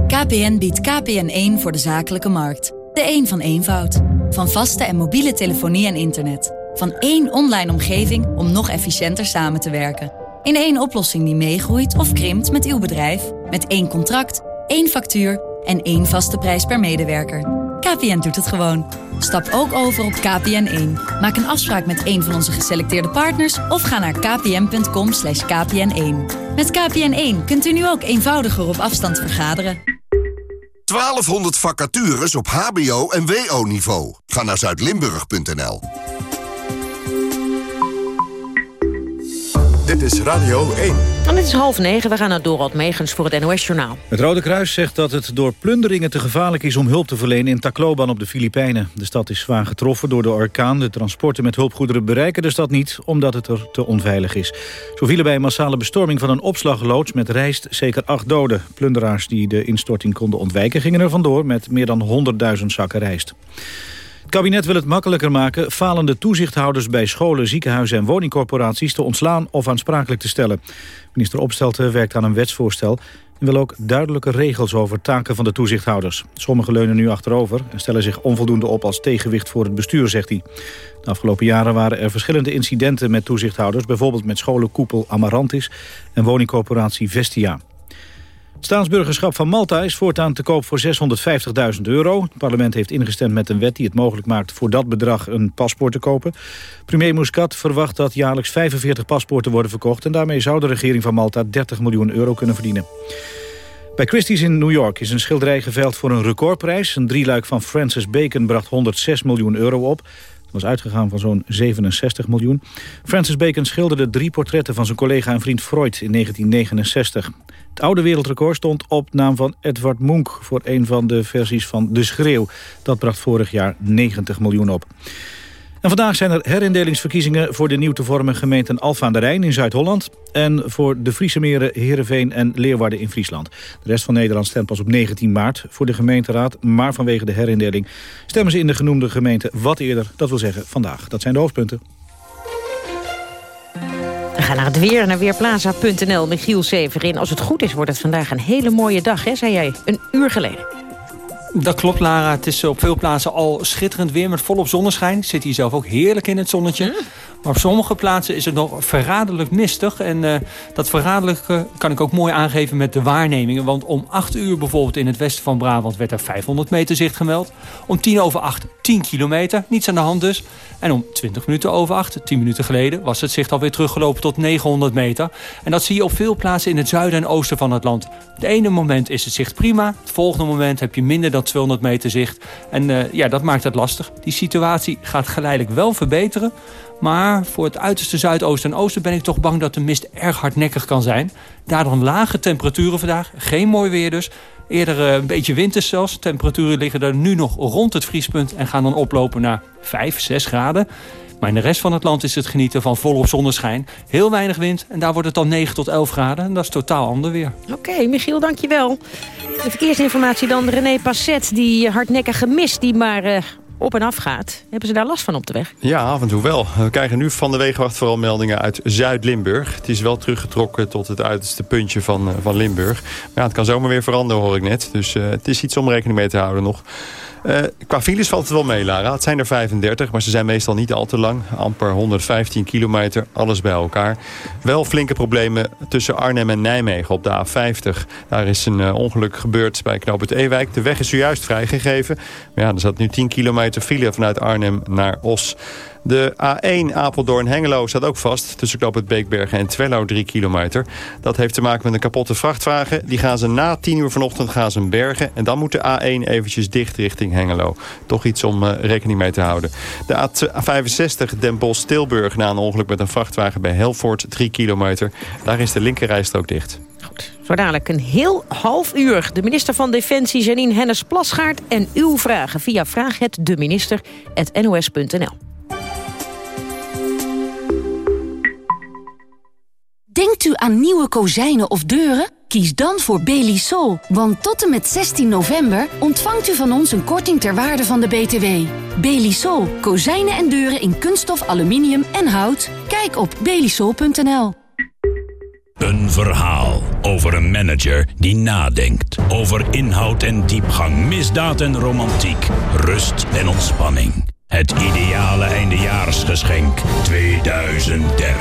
KPN biedt KPN1 voor de zakelijke markt. De een van eenvoud. Van vaste en mobiele telefonie en internet. Van één online omgeving om nog efficiënter samen te werken. In één oplossing die meegroeit of krimpt met uw bedrijf. Met één contract, één factuur en één vaste prijs per medewerker. KPN doet het gewoon. Stap ook over op KPN1. Maak een afspraak met een van onze geselecteerde partners... of ga naar kpn.com kpn1. Met KPN1 kunt u nu ook eenvoudiger op afstand vergaderen. 1200 vacatures op hbo- en wo-niveau. Ga naar zuidlimburg.nl. Dit is Radio 1. En het is half negen, we gaan naar Dorald Megens voor het NOS-journaal. Het Rode Kruis zegt dat het door plunderingen te gevaarlijk is om hulp te verlenen in Tacloban op de Filipijnen. De stad is zwaar getroffen door de orkaan. De transporten met hulpgoederen bereiken de stad niet, omdat het er te onveilig is. Zo vielen bij een massale bestorming van een opslagloods met rijst zeker acht doden. Plunderaars die de instorting konden ontwijken gingen er vandoor met meer dan 100.000 zakken rijst. Het kabinet wil het makkelijker maken falende toezichthouders bij scholen, ziekenhuizen en woningcorporaties te ontslaan of aansprakelijk te stellen. Minister Opstelten werkt aan een wetsvoorstel en wil ook duidelijke regels over taken van de toezichthouders. Sommigen leunen nu achterover en stellen zich onvoldoende op als tegenwicht voor het bestuur, zegt hij. De afgelopen jaren waren er verschillende incidenten met toezichthouders, bijvoorbeeld met scholenkoepel Amarantis en woningcorporatie Vestia. Staatsburgerschap van Malta is voortaan te koop voor 650.000 euro. Het parlement heeft ingestemd met een wet die het mogelijk maakt voor dat bedrag een paspoort te kopen. Premier Muscat verwacht dat jaarlijks 45 paspoorten worden verkocht... en daarmee zou de regering van Malta 30 miljoen euro kunnen verdienen. Bij Christie's in New York is een schilderij geveild voor een recordprijs. Een drieluik van Francis Bacon bracht 106 miljoen euro op was uitgegaan van zo'n 67 miljoen. Francis Bacon schilderde drie portretten van zijn collega en vriend Freud in 1969. Het oude wereldrecord stond op naam van Edward Munch... voor een van de versies van De Schreeuw. Dat bracht vorig jaar 90 miljoen op. En vandaag zijn er herindelingsverkiezingen voor de nieuw te vormen gemeenten Alfa aan de Rijn in Zuid-Holland... en voor de Friese meren Heerenveen en Leeuwarden in Friesland. De rest van Nederland stemt pas op 19 maart voor de gemeenteraad... maar vanwege de herindeling stemmen ze in de genoemde gemeenten wat eerder. Dat wil zeggen vandaag. Dat zijn de hoofdpunten. We gaan naar het weer, naar weerplaza.nl. Michiel Severin, als het goed is wordt het vandaag een hele mooie dag, hè, zei jij een uur geleden. Dat klopt, Lara. Het is op veel plaatsen al schitterend weer met volop zonneschijn. Zit hier zelf ook heerlijk in het zonnetje. Maar op sommige plaatsen is het nog verraderlijk mistig. En uh, dat verraderlijke kan ik ook mooi aangeven met de waarnemingen. Want om 8 uur bijvoorbeeld in het westen van Brabant werd er 500 meter zicht gemeld. Om 10 over 8 10 kilometer, niets aan de hand dus. En om 20 minuten over 8, 10 minuten geleden, was het zicht alweer teruggelopen tot 900 meter. En dat zie je op veel plaatsen in het zuiden en oosten van het land. Het ene moment is het zicht prima. Het volgende moment heb je minder dan 200 meter zicht. En uh, ja, dat maakt het lastig. Die situatie gaat geleidelijk wel verbeteren. Maar voor het uiterste zuidoosten en oosten ben ik toch bang dat de mist erg hardnekkig kan zijn. Daarom lage temperaturen vandaag. Geen mooi weer dus. Eerder uh, een beetje winters zelfs. Temperaturen liggen er nu nog rond het vriespunt en gaan dan oplopen naar 5, 6 graden. Maar in de rest van het land is het genieten van volop zonneschijn. Heel weinig wind en daar wordt het dan 9 tot 11 graden. En dat is totaal ander weer. Oké, okay, Michiel, dankjewel. De verkeersinformatie dan René Passet, die hardnekkige mist die maar... Uh op en af gaat. Hebben ze daar last van op de weg? Ja, af en toe wel. We krijgen nu van de Wegenwacht vooral meldingen uit Zuid-Limburg. Het is wel teruggetrokken tot het uiterste puntje van, van Limburg. Maar het kan zomaar weer veranderen, hoor ik net. Dus uh, het is iets om rekening mee te houden nog. Uh, qua files valt het wel mee, Lara. Het zijn er 35, maar ze zijn meestal niet al te lang. Amper 115 kilometer, alles bij elkaar. Wel flinke problemen tussen Arnhem en Nijmegen op de A50. Daar is een ongeluk gebeurd bij knooppunt Ewijk. De weg is zojuist vrijgegeven. Maar ja, er zat nu 10 kilometer file vanuit Arnhem naar Os. De A1 Apeldoorn-Hengelo staat ook vast. Tussen knop het Beekbergen en Twello 3 kilometer. Dat heeft te maken met een kapotte vrachtwagen. Die gaan ze na 10 uur vanochtend gaan ze bergen. En dan moet de A1 eventjes dicht richting Hengelo. Toch iets om uh, rekening mee te houden. De A65 Den Bosch-Tilburg na een ongeluk met een vrachtwagen bij Helvoort 3 kilometer. Daar is de linkerrijstrook dicht. Goed, zo dadelijk een heel half uur. De minister van Defensie, Janine Hennis Plasgaard. En uw vragen via vraaghetdeminister.nos.nl. Denkt u aan nieuwe kozijnen of deuren? Kies dan voor Belisol, want tot en met 16 november ontvangt u van ons een korting ter waarde van de BTW. Belisol, kozijnen en deuren in kunststof, aluminium en hout. Kijk op belisol.nl. Een verhaal over een manager die nadenkt. Over inhoud en diepgang, misdaad en romantiek, rust en ontspanning. Het ideale eindejaarsgeschenk 2013.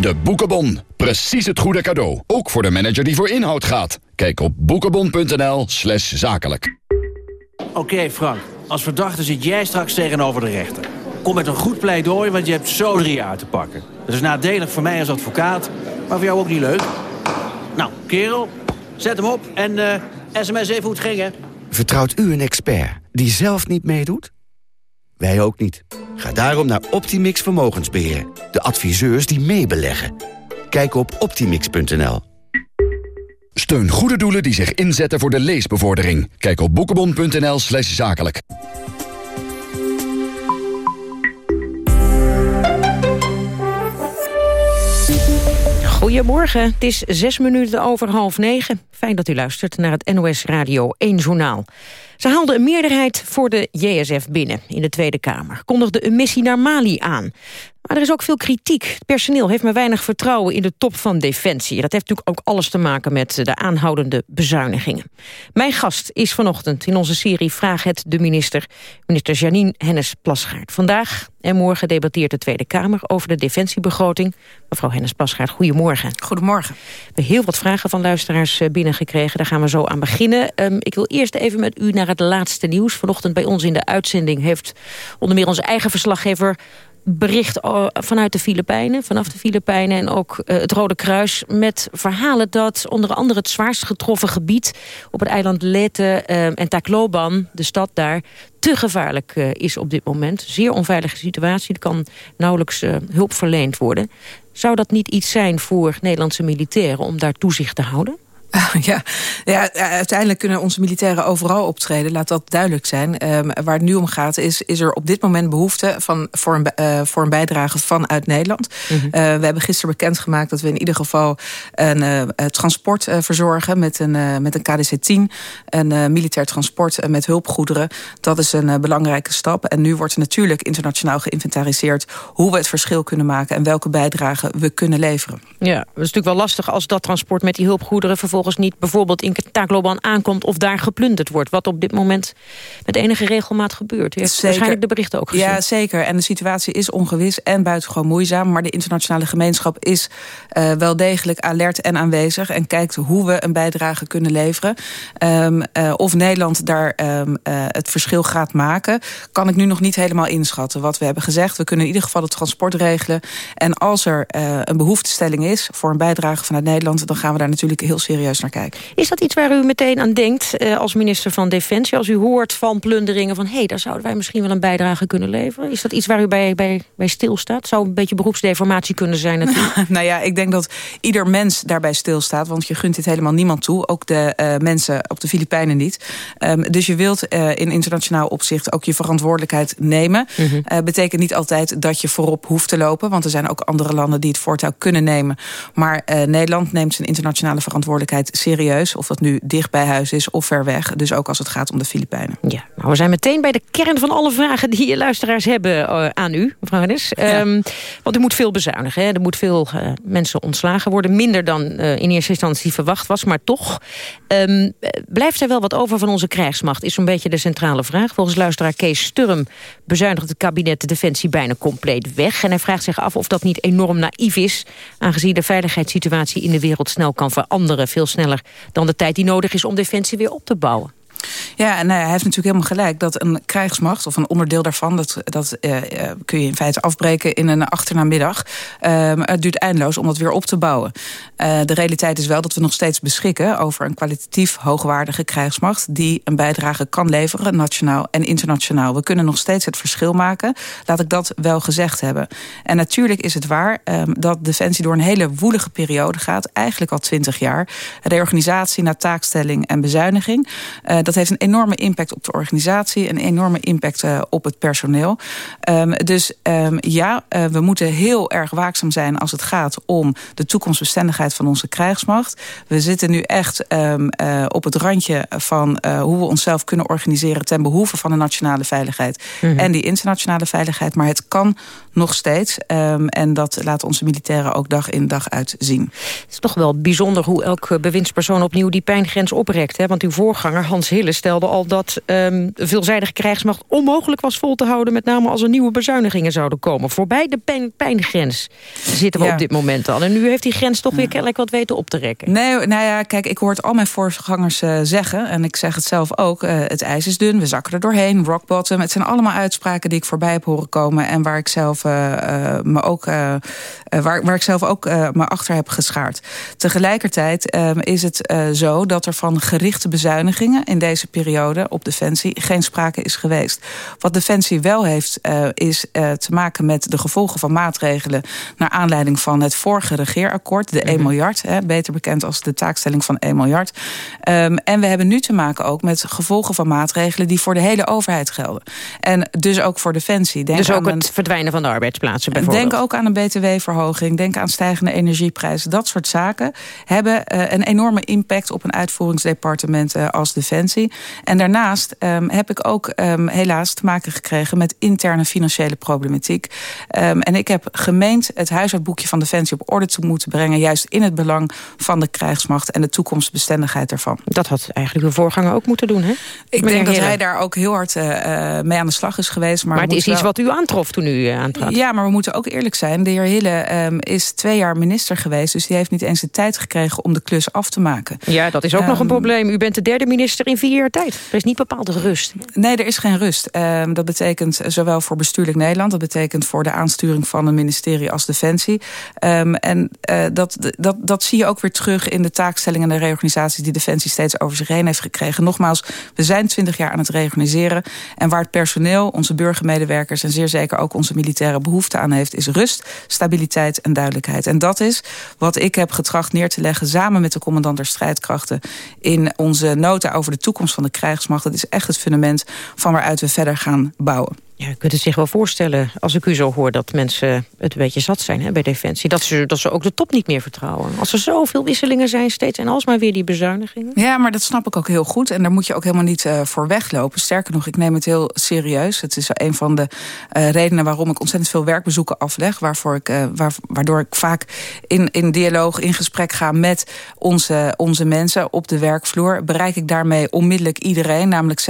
De Boekenbon. Precies het goede cadeau. Ook voor de manager die voor inhoud gaat. Kijk op boekenbon.nl slash zakelijk. Oké Frank, als verdachte zit jij straks tegenover de rechter. Kom met een goed pleidooi, want je hebt zo drie jaar te pakken. Dat is nadelig voor mij als advocaat, maar voor jou ook niet leuk. Nou, kerel, zet hem op en uh, sms even hoe het ging, hè. Vertrouwt u een expert die zelf niet meedoet? Wij ook niet. Ga daarom naar Optimix Vermogensbeheer. De adviseurs die meebeleggen. Kijk op optimix.nl. Steun goede doelen die zich inzetten voor de leesbevordering. Kijk op boekenbon.nl slash zakelijk. Goedemorgen, het is zes minuten over half negen. Fijn dat u luistert naar het NOS Radio 1 Journaal. Ze haalden een meerderheid voor de JSF binnen in de Tweede Kamer. Kondigde een missie naar Mali aan. Maar er is ook veel kritiek. Het personeel heeft maar weinig vertrouwen in de top van Defensie. Dat heeft natuurlijk ook alles te maken met de aanhoudende bezuinigingen. Mijn gast is vanochtend in onze serie Vraag het de minister... minister Janine Hennis-Plasgaard. Vandaag en morgen debatteert de Tweede Kamer over de defensiebegroting. Mevrouw Hennis-Plasgaard, goedemorgen. Goedemorgen. We hebben heel wat vragen van luisteraars eh, binnengekregen. Daar gaan we zo aan beginnen. Um, ik wil eerst even met u naar het laatste nieuws. Vanochtend bij ons in de uitzending heeft onder meer onze eigen verslaggever bericht eh, vanuit de Filipijnen, vanaf de Filipijnen en ook uh, het Rode Kruis met verhalen dat onder andere het zwaarst getroffen gebied op het eiland Leyte uh, en Tacloban, de stad daar, te gevaarlijk uh, is op dit moment. Zeer onveilige situatie, er kan nauwelijks hulp verleend worden. Zou dat niet iets zijn voor Nederlandse militairen om daar toezicht te houden? Ja, ja, uiteindelijk kunnen onze militairen overal optreden. Laat dat duidelijk zijn. Um, waar het nu om gaat is, is er op dit moment behoefte van, voor, een, uh, voor een bijdrage vanuit Nederland. Mm -hmm. uh, we hebben gisteren bekendgemaakt dat we in ieder geval een uh, transport verzorgen met een, met een KDC-10. Een militair transport met hulpgoederen. Dat is een belangrijke stap. En nu wordt er natuurlijk internationaal geïnventariseerd hoe we het verschil kunnen maken en welke bijdrage we kunnen leveren. Ja, dat is natuurlijk wel lastig als dat transport met die hulpgoederen vervolgens niet bijvoorbeeld in Tacloban aankomt... of daar geplunderd wordt, wat op dit moment met enige regelmaat gebeurt. U heeft zeker. waarschijnlijk de berichten ook gezien. Ja, zeker. En de situatie is ongewis en buitengewoon moeizaam... maar de internationale gemeenschap is uh, wel degelijk alert en aanwezig... en kijkt hoe we een bijdrage kunnen leveren. Um, uh, of Nederland daar um, uh, het verschil gaat maken... kan ik nu nog niet helemaal inschatten. Wat we hebben gezegd, we kunnen in ieder geval het transport regelen. En als er een behoeftestelling is voor een bijdrage vanuit Nederland... dan gaan we daar natuurlijk heel serieus naar kijken. Is dat iets waar u meteen aan denkt uh, als minister van Defensie? Als u hoort van plunderingen van... hé, hey, daar zouden wij misschien wel een bijdrage kunnen leveren. Is dat iets waar u bij, bij, bij stilstaat? Zou een beetje beroepsdeformatie kunnen zijn natuurlijk? nou ja, ik denk dat ieder mens daarbij stilstaat. Want je gunt dit helemaal niemand toe. Ook de uh, mensen op de Filipijnen niet. Um, dus je wilt uh, in internationaal opzicht ook je verantwoordelijkheid nemen. Mm -hmm. betekent niet altijd dat je voorop hoeft te lopen. Want er zijn ook andere landen die het voortouw kunnen nemen. Maar Nederland neemt zijn internationale verantwoordelijkheid serieus. Of dat nu dicht bij huis is of ver weg. Dus ook als het gaat om de Filipijnen. Ja, nou, we zijn meteen bij de kern van alle vragen die je luisteraars hebben uh, aan u, mevrouw Hennis. Ja. Um, want u moet veel bezuinigen. Hè? Er moet veel uh, mensen ontslagen worden. Minder dan uh, in eerste instantie verwacht was, maar toch. Um, blijft er wel wat over van onze krijgsmacht? Is zo'n beetje de centrale vraag. Volgens luisteraar Kees Sturm bezuinigt het kabinet de defensie bijna compleet weg. En hij vraagt zich af of dat niet enorm naïef is... aangezien de veiligheidssituatie in de wereld snel kan veranderen. Veel sneller dan de tijd die nodig is om Defensie weer op te bouwen. Ja, en nou hij heeft natuurlijk helemaal gelijk dat een krijgsmacht of een onderdeel daarvan, dat, dat uh, kun je in feite afbreken in een achternamiddag. Uh, het duurt eindeloos om dat weer op te bouwen. De realiteit is wel dat we nog steeds beschikken over een kwalitatief hoogwaardige krijgsmacht die een bijdrage kan leveren, nationaal en internationaal. We kunnen nog steeds het verschil maken. Laat ik dat wel gezegd hebben. En natuurlijk is het waar um, dat Defensie door een hele woelige periode gaat, eigenlijk al twintig jaar. Reorganisatie naar taakstelling en bezuiniging. Dat heeft een enorme impact op de organisatie, een enorme impact op het personeel. Um, dus um, ja, we moeten heel erg waakzaam zijn als het gaat om de toekomstbestendigheid van onze krijgsmacht. We zitten nu echt um, uh, op het randje van hoe we onszelf kunnen organiseren ten behoeve van de nationale veiligheid mm -hmm. en die internationale veiligheid. Maar het kan nog steeds. En dat laten onze militairen ook dag in dag uit zien. Het is toch wel bijzonder hoe elke bewindspersoon opnieuw die pijngrens oprekt. Hè? Want uw voorganger Hans Hille stelde al dat um, veelzijdige krijgsmacht onmogelijk was vol te houden. Met name als er nieuwe bezuinigingen zouden komen. Voorbij de pijn, pijngrens zitten we ja. op dit moment al. En nu heeft die grens toch weer kennelijk wat weten op te rekken. Nee, nou ja, kijk, ik hoor het al mijn voorgangers uh, zeggen. En ik zeg het zelf ook. Uh, het ijs is dun, we zakken er doorheen. Rock bottom. Het zijn allemaal uitspraken die ik voorbij heb horen komen. En waar ik zelf, uh, me, ook, waar, waar ik zelf ook me achter heb geschaard. Tegelijkertijd is het zo dat er van gerichte bezuinigingen... in deze periode op Defensie geen sprake is geweest. Wat Defensie wel heeft, is te maken met de gevolgen van maatregelen... naar aanleiding van het vorige regeerakkoord, de 1 miljard. Hè, beter bekend als de taakstelling van 1 miljard. Um, en we hebben nu te maken ook met gevolgen van maatregelen... die voor de hele overheid gelden. En dus ook voor Defensie. Denk dus ook het een, verdwijnen van de arbeidsplaatsen bijvoorbeeld? Denk ook aan een btw-verhoging. Denk aan stijgende energieprijzen. Dat soort zaken hebben uh, een enorme impact... op een uitvoeringsdepartement uh, als Defensie. En daarnaast um, heb ik ook um, helaas te maken gekregen... met interne financiële problematiek. Um, en ik heb gemeend het huishoudboekje van Defensie op orde te moeten brengen... juist in het belang van de krijgsmacht en de toekomstbestendigheid ervan. Dat had eigenlijk uw voorganger ook moeten doen, hè? Ik denk dat hij daar ook heel hard uh, mee aan de slag is geweest. Maar, maar het is iets wat u aantrof toen u uh, aantrad. Ja, maar we moeten ook eerlijk zijn. De heer Hille um, is twee jaar minister geweest... dus die heeft niet eens de tijd gekregen om de klus af te maken. Ja, dat is ook um, nog een probleem. U bent de derde minister in vier jaar tijd. Er is niet bepaald rust. Nee, er is geen rust. Um, dat betekent zowel voor bestuurlijk Nederland... dat betekent voor de aansturing van een ministerie als Defensie. En uh, dat, dat, dat zie je ook weer terug in de taakstellingen en de reorganisaties die Defensie steeds over zich heen heeft gekregen. Nogmaals, we zijn twintig jaar aan het reorganiseren. En waar het personeel, onze burgermedewerkers en zeer zeker ook onze militaire behoefte aan heeft, is rust, stabiliteit en duidelijkheid. En dat is wat ik heb getracht neer te leggen samen met de commandant der strijdkrachten in onze nota over de toekomst van de krijgsmacht. Dat is echt het fundament van waaruit we verder gaan bouwen. Ja, je kunt het zich wel voorstellen, als ik u zo hoor... dat mensen het een beetje zat zijn hè, bij Defensie. Dat ze, dat ze ook de top niet meer vertrouwen. Als er zoveel wisselingen zijn steeds en alsmaar weer die bezuinigingen. Ja, maar dat snap ik ook heel goed. En daar moet je ook helemaal niet uh, voor weglopen. Sterker nog, ik neem het heel serieus. Het is een van de uh, redenen waarom ik ontzettend veel werkbezoeken afleg. Waarvoor ik, waar, waardoor ik vaak in, in dialoog, in gesprek ga... met onze, onze mensen op de werkvloer. Bereik ik daarmee onmiddellijk iedereen, namelijk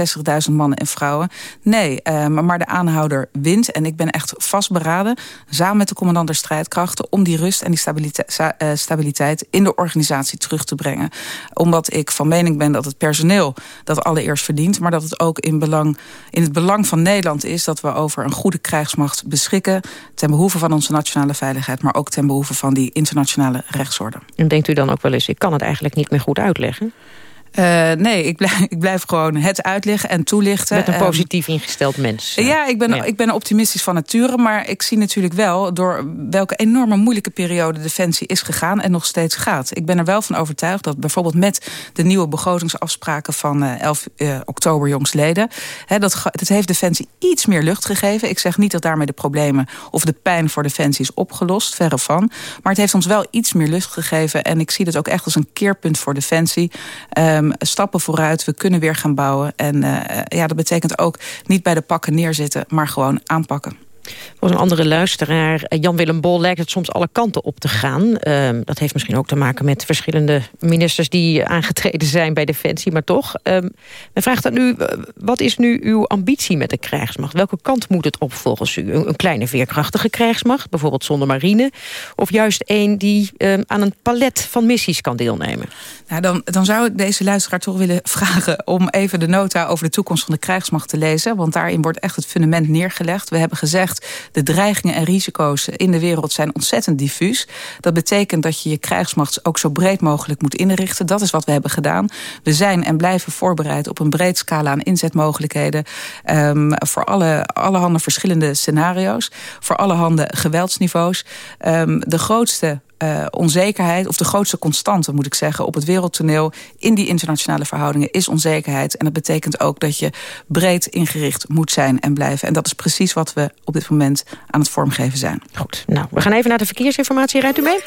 60.000 mannen en vrouwen? Nee, maar de aanhouder wint. En ik ben echt vastberaden, samen met de commandant der strijdkrachten... om die rust en die stabiliteit, uh, stabiliteit in de organisatie terug te brengen. Omdat ik van mening ben dat het personeel dat allereerst verdient... maar dat het ook in, belang, in het belang van Nederland is... dat we over een goede krijgsmacht beschikken... ten behoeve van onze nationale veiligheid... maar ook ten behoeve van die internationale rechtsorde. En denkt u dan ook wel eens, ik kan het eigenlijk niet meer goed uitleggen? Uh, nee, ik blijf, ik blijf gewoon het uitleggen en toelichten. Met een positief um, ingesteld mens. Uh, ja, ik ben, ja. ik ben optimistisch van nature. Maar ik zie natuurlijk wel door welke enorme moeilijke periode Defensie is gegaan en nog steeds gaat. Ik ben er wel van overtuigd dat bijvoorbeeld met de nieuwe begrotingsafspraken van uh, 11 oktober jongsleden. Hè, dat, dat heeft Defensie iets meer lucht gegeven. Ik zeg niet dat daarmee de problemen of de pijn voor Defensie is opgelost. Verre van. Maar het heeft ons wel iets meer lucht gegeven. En ik zie dat ook echt als een keerpunt voor Defensie. Um, stappen vooruit. We kunnen weer gaan bouwen. En uh, ja, dat betekent ook niet bij de pakken neerzitten, maar gewoon aanpakken. Voor een andere luisteraar, eh, Jan-Willem Bol, lijkt het soms alle kanten op te gaan. Uh, dat heeft misschien ook te maken met verschillende ministers... die aangetreden zijn bij Defensie, maar toch. Uh, men vraagt aan u, wat is nu uw ambitie met de krijgsmacht? Welke kant moet het op volgens u? Een, kleine veerkrachtige krijgsmacht, bijvoorbeeld zonder marine... of juist een die uh, aan een palet van missies kan deelnemen? Nou, dan, dan zou ik deze luisteraar toch willen vragen... om even de nota over de toekomst van de krijgsmacht te lezen. Want daarin wordt echt het fundament neergelegd. We hebben gezegd de dreigingen en risico's in de wereld zijn ontzettend diffuus. Dat betekent dat je je krijgsmacht ook zo breed mogelijk moet inrichten. Dat is wat we hebben gedaan. We zijn en blijven voorbereid op een breed scala aan inzetmogelijkheden. Um, voor alle, allerhande verschillende scenario's. Voor allerhande geweldsniveaus. Um, de grootste uh, onzekerheid, of de grootste constante moet ik zeggen, op het wereldtoneel in die internationale verhoudingen is onzekerheid. En dat betekent ook dat je breed ingericht moet zijn en blijven. En dat is precies wat we op dit moment aan het vormgeven zijn. Goed, nou, we gaan even naar de verkeersinformatie. Rijdt u mee?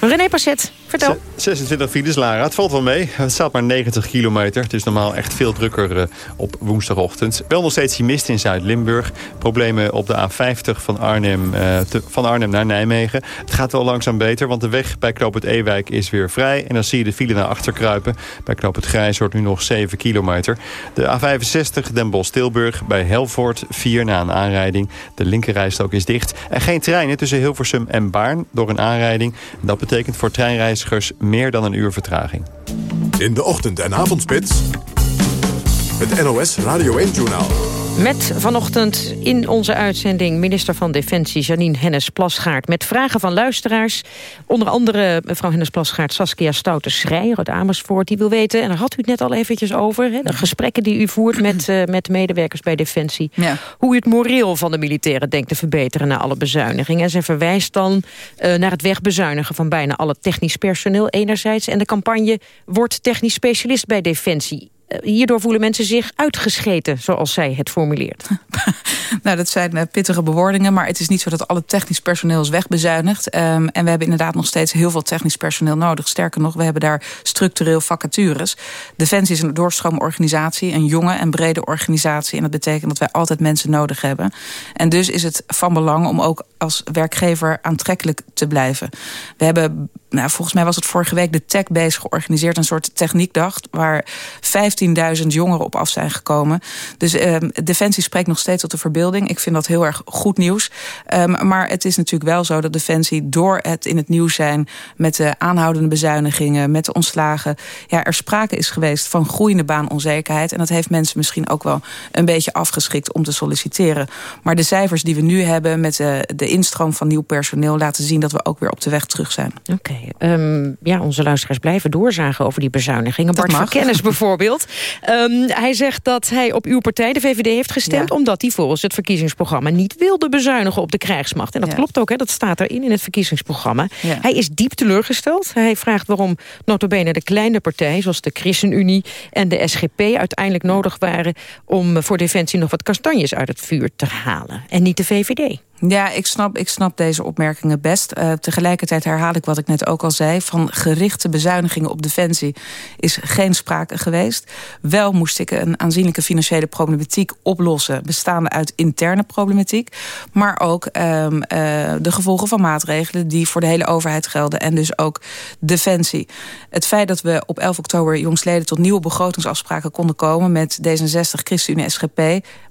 René Passet, vertel. 26 files, Lara. Het valt wel mee. Het staat maar 90 kilometer. Het is normaal echt veel drukker uh, op woensdagochtend. Wel nog steeds die mist in Zuid-Limburg. Problemen op de A50 van Arnhem, uh, te, van Arnhem naar Nijmegen. Het gaat wel langzaam beter, want de weg bij Knoop het Ewijk is weer vrij. En dan zie je de file naar achter kruipen. Bij Knoop het Grijs wordt nu nog 7 kilometer. De A65 Den Bosch-Tilburg bij Helvoort 4 na een aanrijding. De linkerrijstrook is dicht. En geen treinen tussen Hilversum en Baarn door een aanrijding. Dat betekent voor treinreizigers meer dan een uur vertraging. In de ochtend- en avondspits, het NOS Radio 1-journaal. Met vanochtend in onze uitzending minister van Defensie Janine Hennis-Plasgaard... met vragen van luisteraars. Onder andere mevrouw Hennis-Plasgaard Saskia Stoute-Schreier uit Amersfoort. Die wil weten, en daar had u het net al eventjes over... Hè, de gesprekken die u voert met, uh, met medewerkers bij Defensie. Ja. Hoe u het moreel van de militairen denkt te verbeteren... na alle bezuinigingen. En ze verwijst dan uh, naar het wegbezuinigen van bijna alle technisch personeel enerzijds... en de campagne Wordt technisch specialist bij Defensie hierdoor voelen mensen zich uitgescheten, zoals zij het formuleert. nou, dat zijn uh, pittige bewoordingen, maar het is niet zo dat alle technisch personeel is wegbezuinigd. Um, en we hebben inderdaad nog steeds heel veel technisch personeel nodig. Sterker nog, we hebben daar structureel vacatures. Defensie is een doorstroomorganisatie, een jonge en brede organisatie. En dat betekent dat wij altijd mensen nodig hebben. En dus is het van belang om ook als werkgever aantrekkelijk te blijven. We hebben nou, volgens mij was het vorige week de Tech Base georganiseerd. Een soort techniekdag waar 15.000 jongeren op af zijn gekomen. Dus eh, Defensie spreekt nog steeds tot de verbeelding. Ik vind dat heel erg goed nieuws. Um, maar het is natuurlijk wel zo dat Defensie door het in het nieuws zijn... met de aanhoudende bezuinigingen, met de ontslagen... ja, er sprake is geweest van groeiende baanonzekerheid. En dat heeft mensen misschien ook wel een beetje afgeschikt om te solliciteren. Maar de cijfers die we nu hebben met de, de instroom van nieuw personeel... laten zien dat we ook weer op de weg terug zijn. Oké. Um, ja, onze luisteraars blijven doorzagen over die bezuinigingen. Bart van Kennis bijvoorbeeld. Um, hij zegt dat hij op uw partij, de VVD, heeft gestemd... Ja. omdat hij volgens het verkiezingsprogramma niet wilde bezuinigen op de krijgsmacht. En dat ja. klopt ook, hè, dat staat erin in het verkiezingsprogramma. Ja. Hij is diep teleurgesteld. Hij vraagt waarom notabene de kleine partijen... zoals de ChristenUnie en de SGP uiteindelijk nodig waren... om voor Defensie nog wat kastanjes uit het vuur te halen. En niet de VVD. Ja, ik snap, ik snap deze opmerkingen best. Uh, tegelijkertijd herhaal ik wat ik net ook al zei. Van gerichte bezuinigingen op defensie is geen sprake geweest. Wel moest ik een aanzienlijke financiële problematiek oplossen... bestaande uit interne problematiek. Maar ook um, uh, de gevolgen van maatregelen die voor de hele overheid gelden. En dus ook defensie. Het feit dat we op 11 oktober jongsleden tot nieuwe begrotingsafspraken konden komen... met D66, ChristenUnie, SGP,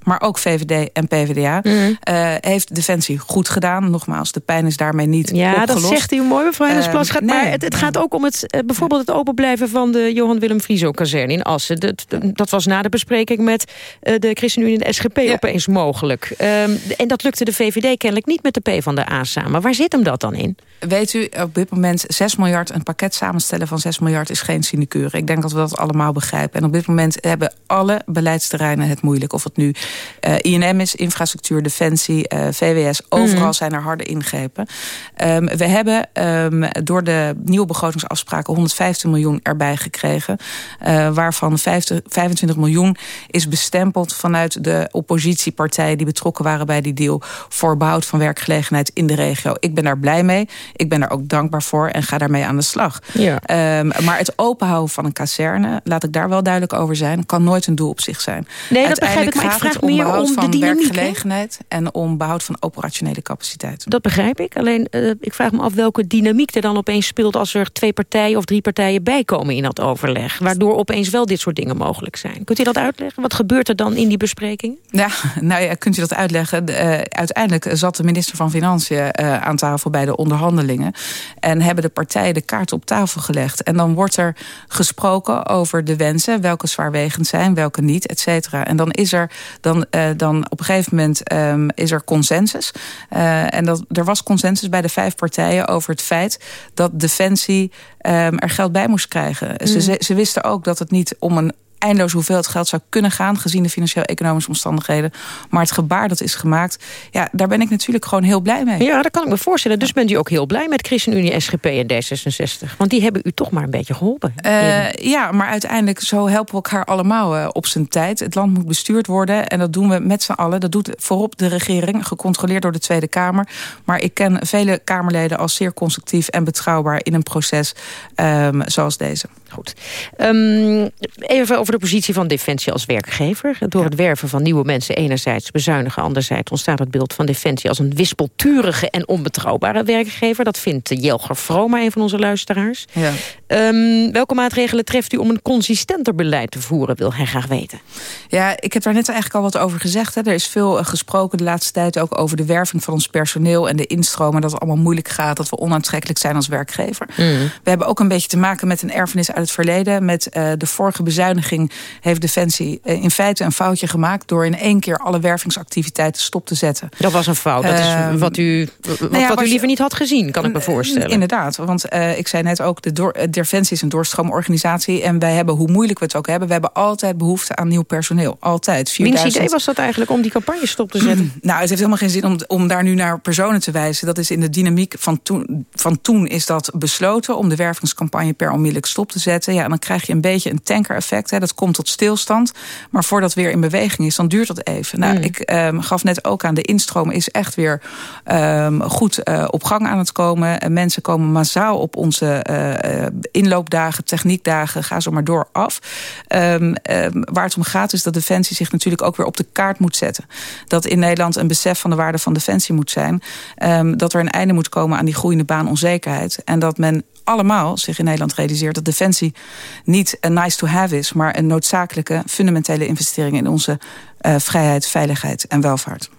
maar ook VVD en PvdA... Mm. Uh, heeft defensie goed gedaan. Nogmaals, de pijn is daarmee niet ja, opgelost. dat zegt u mooi, mevrouw uh, nee, maar het, het, gaat ook om het, uh, bijvoorbeeld het openblijven van de Johan Willem Frieso-kazerne in Assen. Dat, dat was na de bespreking met uh, de ChristenUnie en de SGP ja. opeens mogelijk. Um, en dat lukte de VVD kennelijk niet met de P van de A samen. Waar zit hem dat dan in? Weet u, op dit moment 6 miljard, een pakket samenstellen van 6 miljard is geen sinecure. Ik denk dat we dat allemaal begrijpen. En op dit moment hebben alle beleidsterreinen het moeilijk. Of het nu uh, INM is, infrastructuur, defensie, uh, VWS. Overal mm. zijn er harde ingrepen. Um, we hebben um, door de nieuwe begrotingsafspraken 115 miljoen erbij gekregen. Uh, waarvan 50, 25 miljoen is bestempeld vanuit de oppositiepartijen... die betrokken waren bij die deal voor behoud van werkgelegenheid in de regio. Ik ben daar blij mee. Ik ben daar ook dankbaar voor en ga daarmee aan de slag. Ja. Um, maar het openhouden van een kazerne, laat ik daar wel duidelijk over zijn... kan nooit een doel op zich zijn. Nee, dat begrijp ik, maar ik vraag meer om, de werkgelegenheid... He? en om behoud van operationele capaciteit. Dat begrijp ik. Alleen, uh, ik vraag me af welke dynamiek er dan opeens speelt... als er twee partijen of drie partijen bijkomen in dat overleg. Waardoor opeens wel dit soort dingen mogelijk zijn. Kunt u dat uitleggen? Wat gebeurt er dan in die besprekingen? Ja, nou ja, kunt u dat uitleggen? Uh, uiteindelijk zat de minister van Financiën uh, aan tafel bij de onderhandelingen. En hebben de partijen de kaart op tafel gelegd. En dan wordt er gesproken over de wensen. Welke zwaarwegend zijn, welke niet, et cetera. En dan is er dan, dan op een gegeven moment um, is er consensus. Uh, en dat, er was consensus bij de vijf partijen over het feit... dat Defensie um, er geld bij moest krijgen. Mm. Ze, ze wisten ook dat het niet om een eindeloos hoeveelheid geld zou kunnen gaan... gezien de financieel-economische omstandigheden. Maar het gebaar dat is gemaakt, ja, daar ben ik natuurlijk gewoon heel blij mee. Ja, dat kan ik me voorstellen. Dus bent u ook heel blij met ChristenUnie, SGP en D66. Want die hebben u toch maar een beetje geholpen. Uh, ja, maar uiteindelijk zo helpen we elkaar allemaal uh, op zijn tijd. Het land moet bestuurd worden en dat doen we met z'n allen. Dat doet voorop de regering, gecontroleerd door de Tweede Kamer. Maar ik ken vele Kamerleden als zeer constructief en betrouwbaar... in een proces um, zoals deze. Goed. Um, even over de positie van Defensie als werkgever. Door het werven van nieuwe mensen enerzijds bezuinigen... anderzijds ontstaat het beeld van Defensie als een wispelturige en onbetrouwbare werkgever. Dat vindt Jelger Vroma, een van onze luisteraars. Ja. Um, welke maatregelen treft u om een consistenter beleid te voeren, wil hij graag weten. Ja, ik heb daar net eigenlijk al wat over gezegd. Hè. Er is veel gesproken de laatste tijd ook over de werving van ons personeel... en de instromen, dat het allemaal moeilijk gaat... dat we onaantrekkelijk zijn als werkgever. Mm. We hebben ook een beetje te maken met een erfenis uit het verleden. Met uh, de vorige bezuiniging heeft Defensie uh, in feite een foutje gemaakt... door in één keer alle wervingsactiviteiten stop te zetten. Dat was een fout. Dat is uh, wat u, wat, nou ja, wat u liever niet had gezien, kan ik me voorstellen. Inderdaad, want ik zei net ook... de door, Defensie is een doorstroomorganisatie... en wij hebben, hoe moeilijk we het ook hebben... we hebben altijd behoefte aan nieuw personeel. Altijd. 4000... Wiens idee was dat eigenlijk om die campagne stop te zetten? nou, het heeft helemaal geen zin om, om daar nu naar personen te wijzen. Dat is in de dynamiek van toen, van toen is dat besloten... om de wervingscampagne per onmiddellijk stop te zetten. Ja, dan krijg je een beetje een tanker-effect. Dat komt tot stilstand. Maar voordat weer in beweging is, dan duurt dat even. Nou, mm. Ik um, gaf net ook aan, de instroom is echt weer um, goed uh, op gang aan het komen. En mensen komen massaal op onze uh, inloopdagen, techniekdagen, ga zo maar door af. Um, waar het om gaat is dat Defensie zich natuurlijk ook weer op de kaart moet zetten. Dat in Nederland een besef van de waarde van Defensie moet zijn. dat er een einde moet komen aan die groeiende baanonzekerheid. En dat men allemaal zich in Nederland realiseert... dat Defensie niet een nice to have is... maar een noodzakelijke, fundamentele investering... in onze uh, vrijheid, veiligheid en welvaart.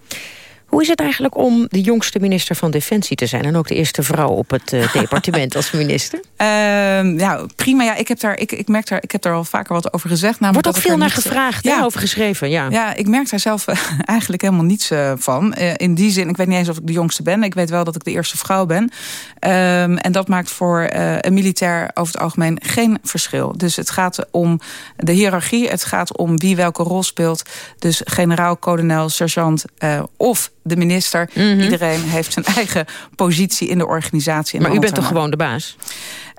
Hoe is het eigenlijk om de jongste minister van Defensie te zijn... en ook de eerste vrouw op het uh, departement als minister? Uh, ja, prima. Ja, ik, heb daar, ik, ik, merk daar, ik heb daar al vaker wat over gezegd. Wordt ook veel naar gevraagd, ja, over geschreven. Ja. ja, ik merk daar zelf uh, eigenlijk helemaal niets uh, van. in die zin, ik weet niet eens of ik de jongste ben. Ik weet wel dat ik de eerste vrouw ben. Um, en dat maakt voor een militair over het algemeen geen verschil. Dus het gaat om de hiërarchie. Het gaat om wie welke rol speelt. Dus generaal, kolonel, sergeant of de minister. Mm -hmm. Iedereen heeft zijn eigen positie in de organisatie. maar u bent toch gewoon de baas?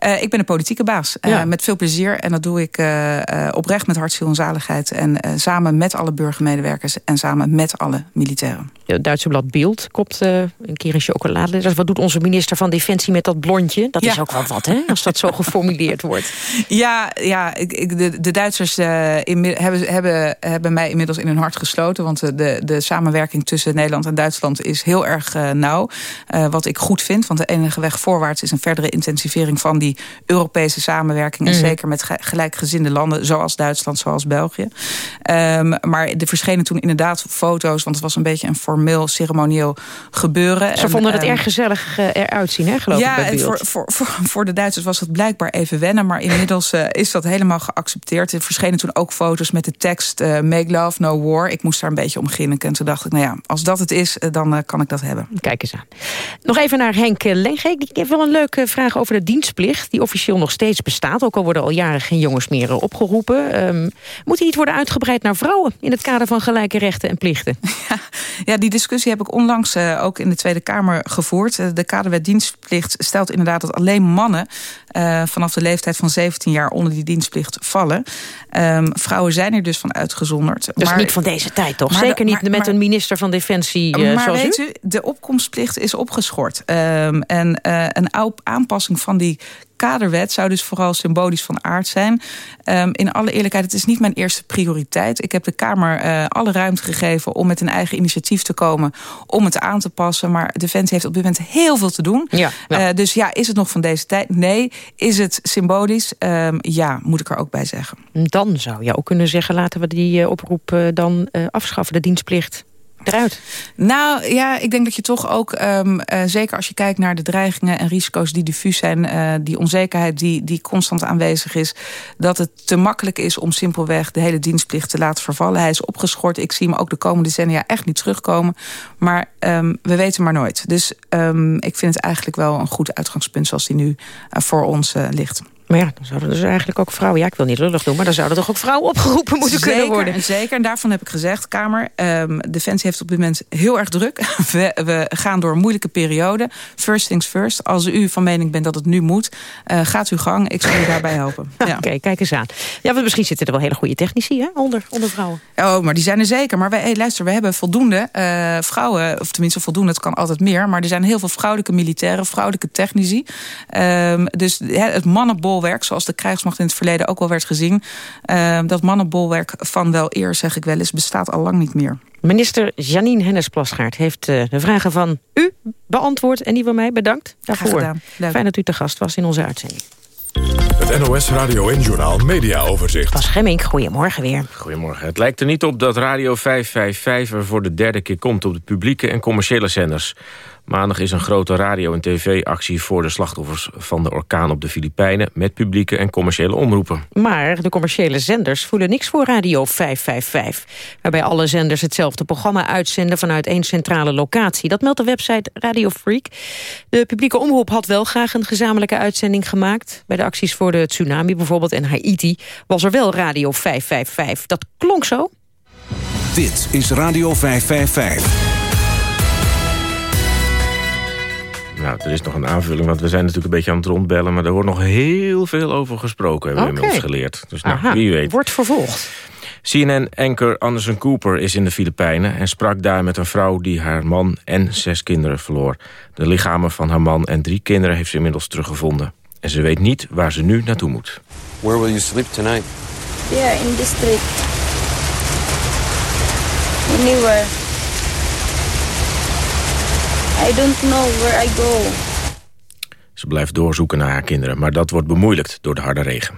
Uh, ik ben een politieke baas. Uh, ja. Met veel plezier. En dat doe ik uh, oprecht met hart, ziel en zaligheid. En samen met alle burgermedewerkers. En samen met alle militairen. Het Duitse blad Beeld kopt een keer een chocolade. Dus wat doet onze minister van Defensie met dat blondje? Dat ja. is ook wel wat, hè? Als dat zo geformuleerd wordt. Ja, ja ik, ik, de, de Duitsers in, hebben, hebben, hebben mij inmiddels in hun hart gesloten. Want de, de samenwerking tussen Nederland en Duitsland is heel erg nauw. wat ik goed vind. Want de enige weg voorwaarts is een verdere intensivering van die Europese samenwerking. En mm. zeker met gelijkgezinde landen zoals Duitsland, zoals België. Um, maar er verschenen toen inderdaad foto's. Want het was een beetje een formeel, ceremonieel gebeuren. Ze vonden het um, erg gezellig uh, eruit zien, hè, geloof ja, ik, bij voor, voor, voor, voor, de Duitsers was het blijkbaar even wennen. Maar inmiddels uh, is dat helemaal geaccepteerd. Er verschenen toen ook foto's met de tekst uh, Make Love, No War. Ik moest daar een beetje om grinniken. En toen dacht ik, nou ja, als dat het is, dan kan ik dat hebben. Kijk eens aan. Nog even naar Henk Lengeek. Die heeft wel een leuke vraag over de dienstplicht die officieel nog steeds bestaat. Ook al worden al jaren geen jongens meer opgeroepen. Um, moet die niet worden uitgebreid naar vrouwen... in het kader van gelijke rechten en plichten? Ja, ja die discussie heb ik onlangs uh, ook in de Tweede Kamer gevoerd. Uh, de kaderwet dienstplicht stelt inderdaad dat alleen mannen... Uh, vanaf de leeftijd van 17 jaar onder die dienstplicht vallen. Um, vrouwen zijn er dus van uitgezonderd. Dat is niet van deze tijd, toch? Zeker de, niet maar, met maar, een minister van Defensie maar zoals weet u? De opkomstplicht is opgeschort. Um, en een aanpassing van die kaderwet zou dus vooral symbolisch van aard zijn. Um, in alle eerlijkheid, het is niet mijn eerste prioriteit. Ik heb de Kamer uh, alle ruimte gegeven om met een eigen initiatief te komen... om het aan te passen. Maar Defensie heeft op dit moment heel veel te doen. Ja, ja. Uh, dus ja, is het nog van deze tijd? Nee. Is het symbolisch? Um, ja, moet ik er ook bij zeggen. Dan zou je ook kunnen zeggen... laten we die uh, oproep dan afschaffen, de dienstplicht eruit? Nou ja, ik denk dat je toch ook, um, uh, zeker als je kijkt naar de dreigingen en risico's die diffuus zijn, uh, die onzekerheid die, die constant aanwezig is, dat het te makkelijk is om simpelweg de hele dienstplicht te laten vervallen. Hij is opgeschort. Ik zie hem ook de komende decennia echt niet terugkomen. Maar um, we weten maar nooit. Dus um, ik vind het eigenlijk wel een goed uitgangspunt zoals die nu uh, voor ons ligt. Maar ja, dan zouden dus eigenlijk ook vrouwen... ja, ik wil niet lullig doen, maar dan zouden toch ook vrouwen opgeroepen moeten zeker, kunnen worden. En zeker, en daarvan heb ik gezegd, Kamer... Um, Defensie heeft op dit moment heel erg druk. We, we, gaan door een moeilijke periode. First things first. Als u van mening bent dat het nu moet, uh, gaat uw gang. Ik zal u daarbij helpen. Ja. Oké, okay, kijk eens aan. Ja, want misschien zitten er wel hele goede technici hè, onder, onder vrouwen. Oh, maar die zijn er zeker. Maar wij, hey, luister, we hebben voldoende uh, vrouwen... of tenminste voldoende, het kan altijd meer... maar er zijn heel veel vrouwelijke militairen, vrouwelijke technici. Um, dus het mannenbolwerk, zoals de krijgsmacht in het verleden ook al werd gezien... Uh, dat mannenbolwerk van wel eer, zeg ik wel eens, bestaat al lang niet meer. Minister Janine Hennis-Plasgaard heeft uh, de vragen van u beantwoord... en die van mij bedankt daarvoor. Fijn dat u te gast was in onze uitzending. Het NOS Radio en Journal Media Overzicht. Bas Gemmink, goedemorgen weer. Goedemorgen. Het lijkt er niet op dat Radio 555 er voor de derde keer komt... op de publieke en commerciële zenders. Maandag is een grote radio- en tv-actie voor de slachtoffers van de orkaan op de Filipijnen... met publieke en commerciële omroepen. Maar de commerciële zenders voelen niks voor Radio 555... waarbij alle zenders hetzelfde programma uitzenden vanuit één centrale locatie. Dat meldt de website Radio Freak. De publieke omroep had wel graag een gezamenlijke uitzending gemaakt. Bij de acties voor de tsunami bijvoorbeeld en Haiti was er wel Radio 555. Dat klonk zo. Dit is Radio 555. Nou, er is nog een aanvulling, want we zijn natuurlijk een beetje aan het rondbellen... maar er wordt nog heel veel over gesproken, hebben we inmiddels geleerd. Dus nou, Aha, wie weet. Wordt vervolgd. CNN-anker Anderson Cooper is in de Filipijnen... en sprak daar met een vrouw die haar man en zes kinderen verloor. De lichamen van haar man en drie kinderen heeft ze inmiddels teruggevonden. En ze weet niet waar ze nu naartoe moet. Where will you sleep tonight? Yeah, in the street. Anywhere. I don't know where I go. Ze blijft doorzoeken naar haar kinderen, maar dat wordt bemoeilijkt door de harde regen.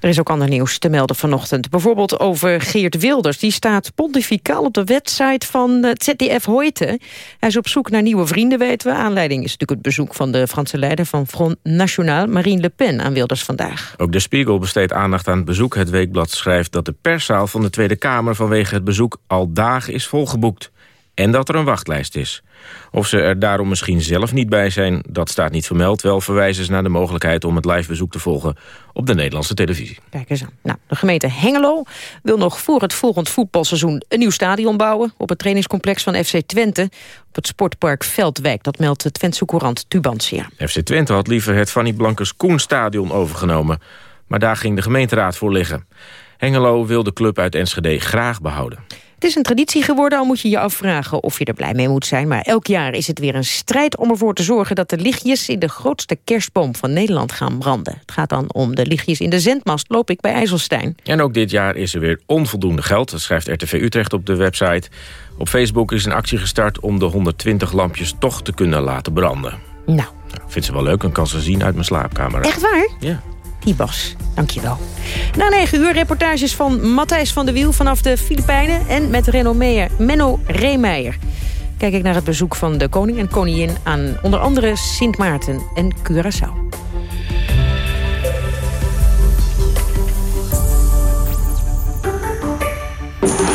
Er is ook ander nieuws te melden vanochtend. Bijvoorbeeld over Geert Wilders. Die staat pontificaal op de website van het ZDF Hoyte. Hij is op zoek naar nieuwe vrienden, weten we. Aanleiding is natuurlijk het bezoek van de Franse leider van Front National, Marine Le Pen, aan Wilders vandaag. Ook de Spiegel besteedt aandacht aan het bezoek. Het Weekblad schrijft dat de perszaal van de Tweede Kamer vanwege het bezoek al dagen is volgeboekt. En dat er een wachtlijst is. Of ze er daarom misschien zelf niet bij zijn, dat staat niet vermeld. Wel verwijzen ze naar de mogelijkheid om het livebezoek te volgen op de Nederlandse televisie. Kijk eens aan. Nou, de gemeente Hengelo wil nog voor het volgend voetbalseizoen een nieuw stadion bouwen op het trainingscomplex van FC Twente op het sportpark Veldwijk. Dat meldt de Twentse courant Tubantia. FC Twente had liever het Fanny Blankers Koen stadion overgenomen, maar daar ging de gemeenteraad voor liggen. Hengelo wil de club uit Enschede graag behouden. Het is een traditie geworden, al moet je je afvragen of je er blij mee moet zijn. Maar elk jaar is het weer een strijd om ervoor te zorgen... dat de lichtjes in de grootste kerstboom van Nederland gaan branden. Het gaat dan om de lichtjes in de zendmast, loop ik bij IJsselstein. En ook dit jaar is er weer onvoldoende geld. Dat schrijft RTV Utrecht op de website. Op Facebook is een actie gestart om de 120 lampjes toch te kunnen laten branden. Nou. nou vind ze wel leuk en kan ze zien uit mijn slaapkamer. Echt waar? Ja. Bas, dankjewel. Na 9 uur reportages van Matthijs van der Wiel vanaf de Filipijnen... en met renommeer Menno Reemeijer. Kijk ik naar het bezoek van de koning en koningin... aan onder andere Sint Maarten en Curaçao.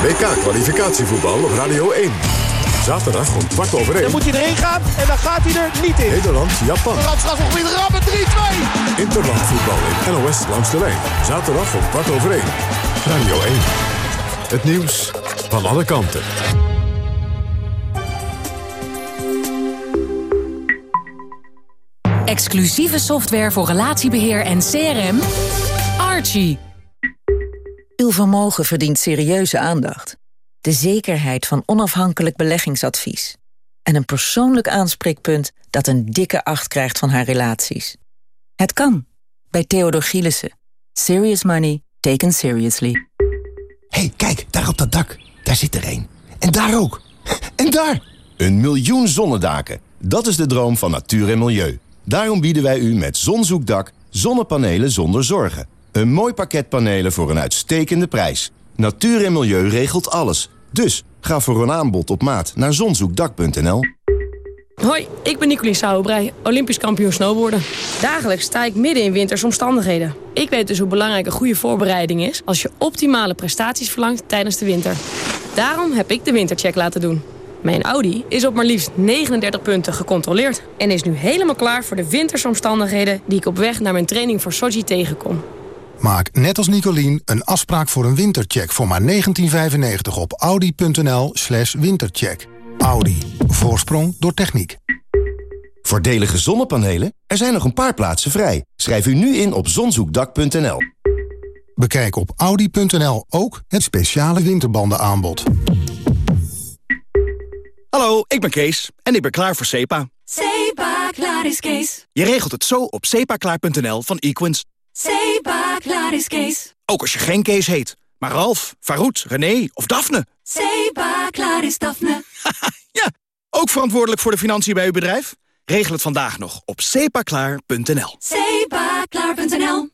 WK-kwalificatievoetbal op Radio 1. Zaterdag om kwart over één. Dan moet hij erin gaan en dan gaat hij er niet in. Nederland, Japan. De Randstad nog weer rammen, 3-2. Interlandvoetbal in NOS langs de lijn. Zaterdag om kwart over één. Radio 1. Het nieuws van alle kanten. Exclusieve software voor relatiebeheer en CRM. Archie. Uw vermogen verdient serieuze aandacht. De zekerheid van onafhankelijk beleggingsadvies. En een persoonlijk aanspreekpunt dat een dikke acht krijgt van haar relaties. Het kan. Bij Theodor Gielissen. Serious money taken seriously. hey, kijk, daar op dat dak. Daar zit er een. En daar ook. En daar! Een miljoen zonnedaken. Dat is de droom van natuur en milieu. Daarom bieden wij u met Zonzoekdak zonnepanelen zonder zorgen. Een mooi pakket panelen voor een uitstekende prijs. Natuur en milieu regelt alles. Dus ga voor een aanbod op maat naar zonzoekdak.nl. Hoi, ik ben Nicolien Sauerbrei, Olympisch kampioen snowboarden. Dagelijks sta ik midden in wintersomstandigheden. Ik weet dus hoe belangrijk een goede voorbereiding is... als je optimale prestaties verlangt tijdens de winter. Daarom heb ik de wintercheck laten doen. Mijn Audi is op maar liefst 39 punten gecontroleerd... en is nu helemaal klaar voor de wintersomstandigheden... die ik op weg naar mijn training voor Sochi tegenkom. Maak net als Nicolien een afspraak voor een wintercheck voor maar 1995 op audi.nl slash wintercheck. Audi. Voorsprong door techniek. Voordelige zonnepanelen? Er zijn nog een paar plaatsen vrij. Schrijf u nu in op zonzoekdak.nl. Bekijk op audi.nl ook het speciale winterbandenaanbod. Hallo, ik ben Kees en ik ben klaar voor SEPA. SEPA, klaar is Kees. Je regelt het zo op sepaklaar.nl van Equins. SEPA, klaar is Kees. Ook als je geen Kees heet, maar Ralf, Farouk, René of Daphne. Klaar is Daphne. ja, ook verantwoordelijk voor de financiën bij uw bedrijf? Regel het vandaag nog op sepaklaar.nl. SEPA, klaar.nl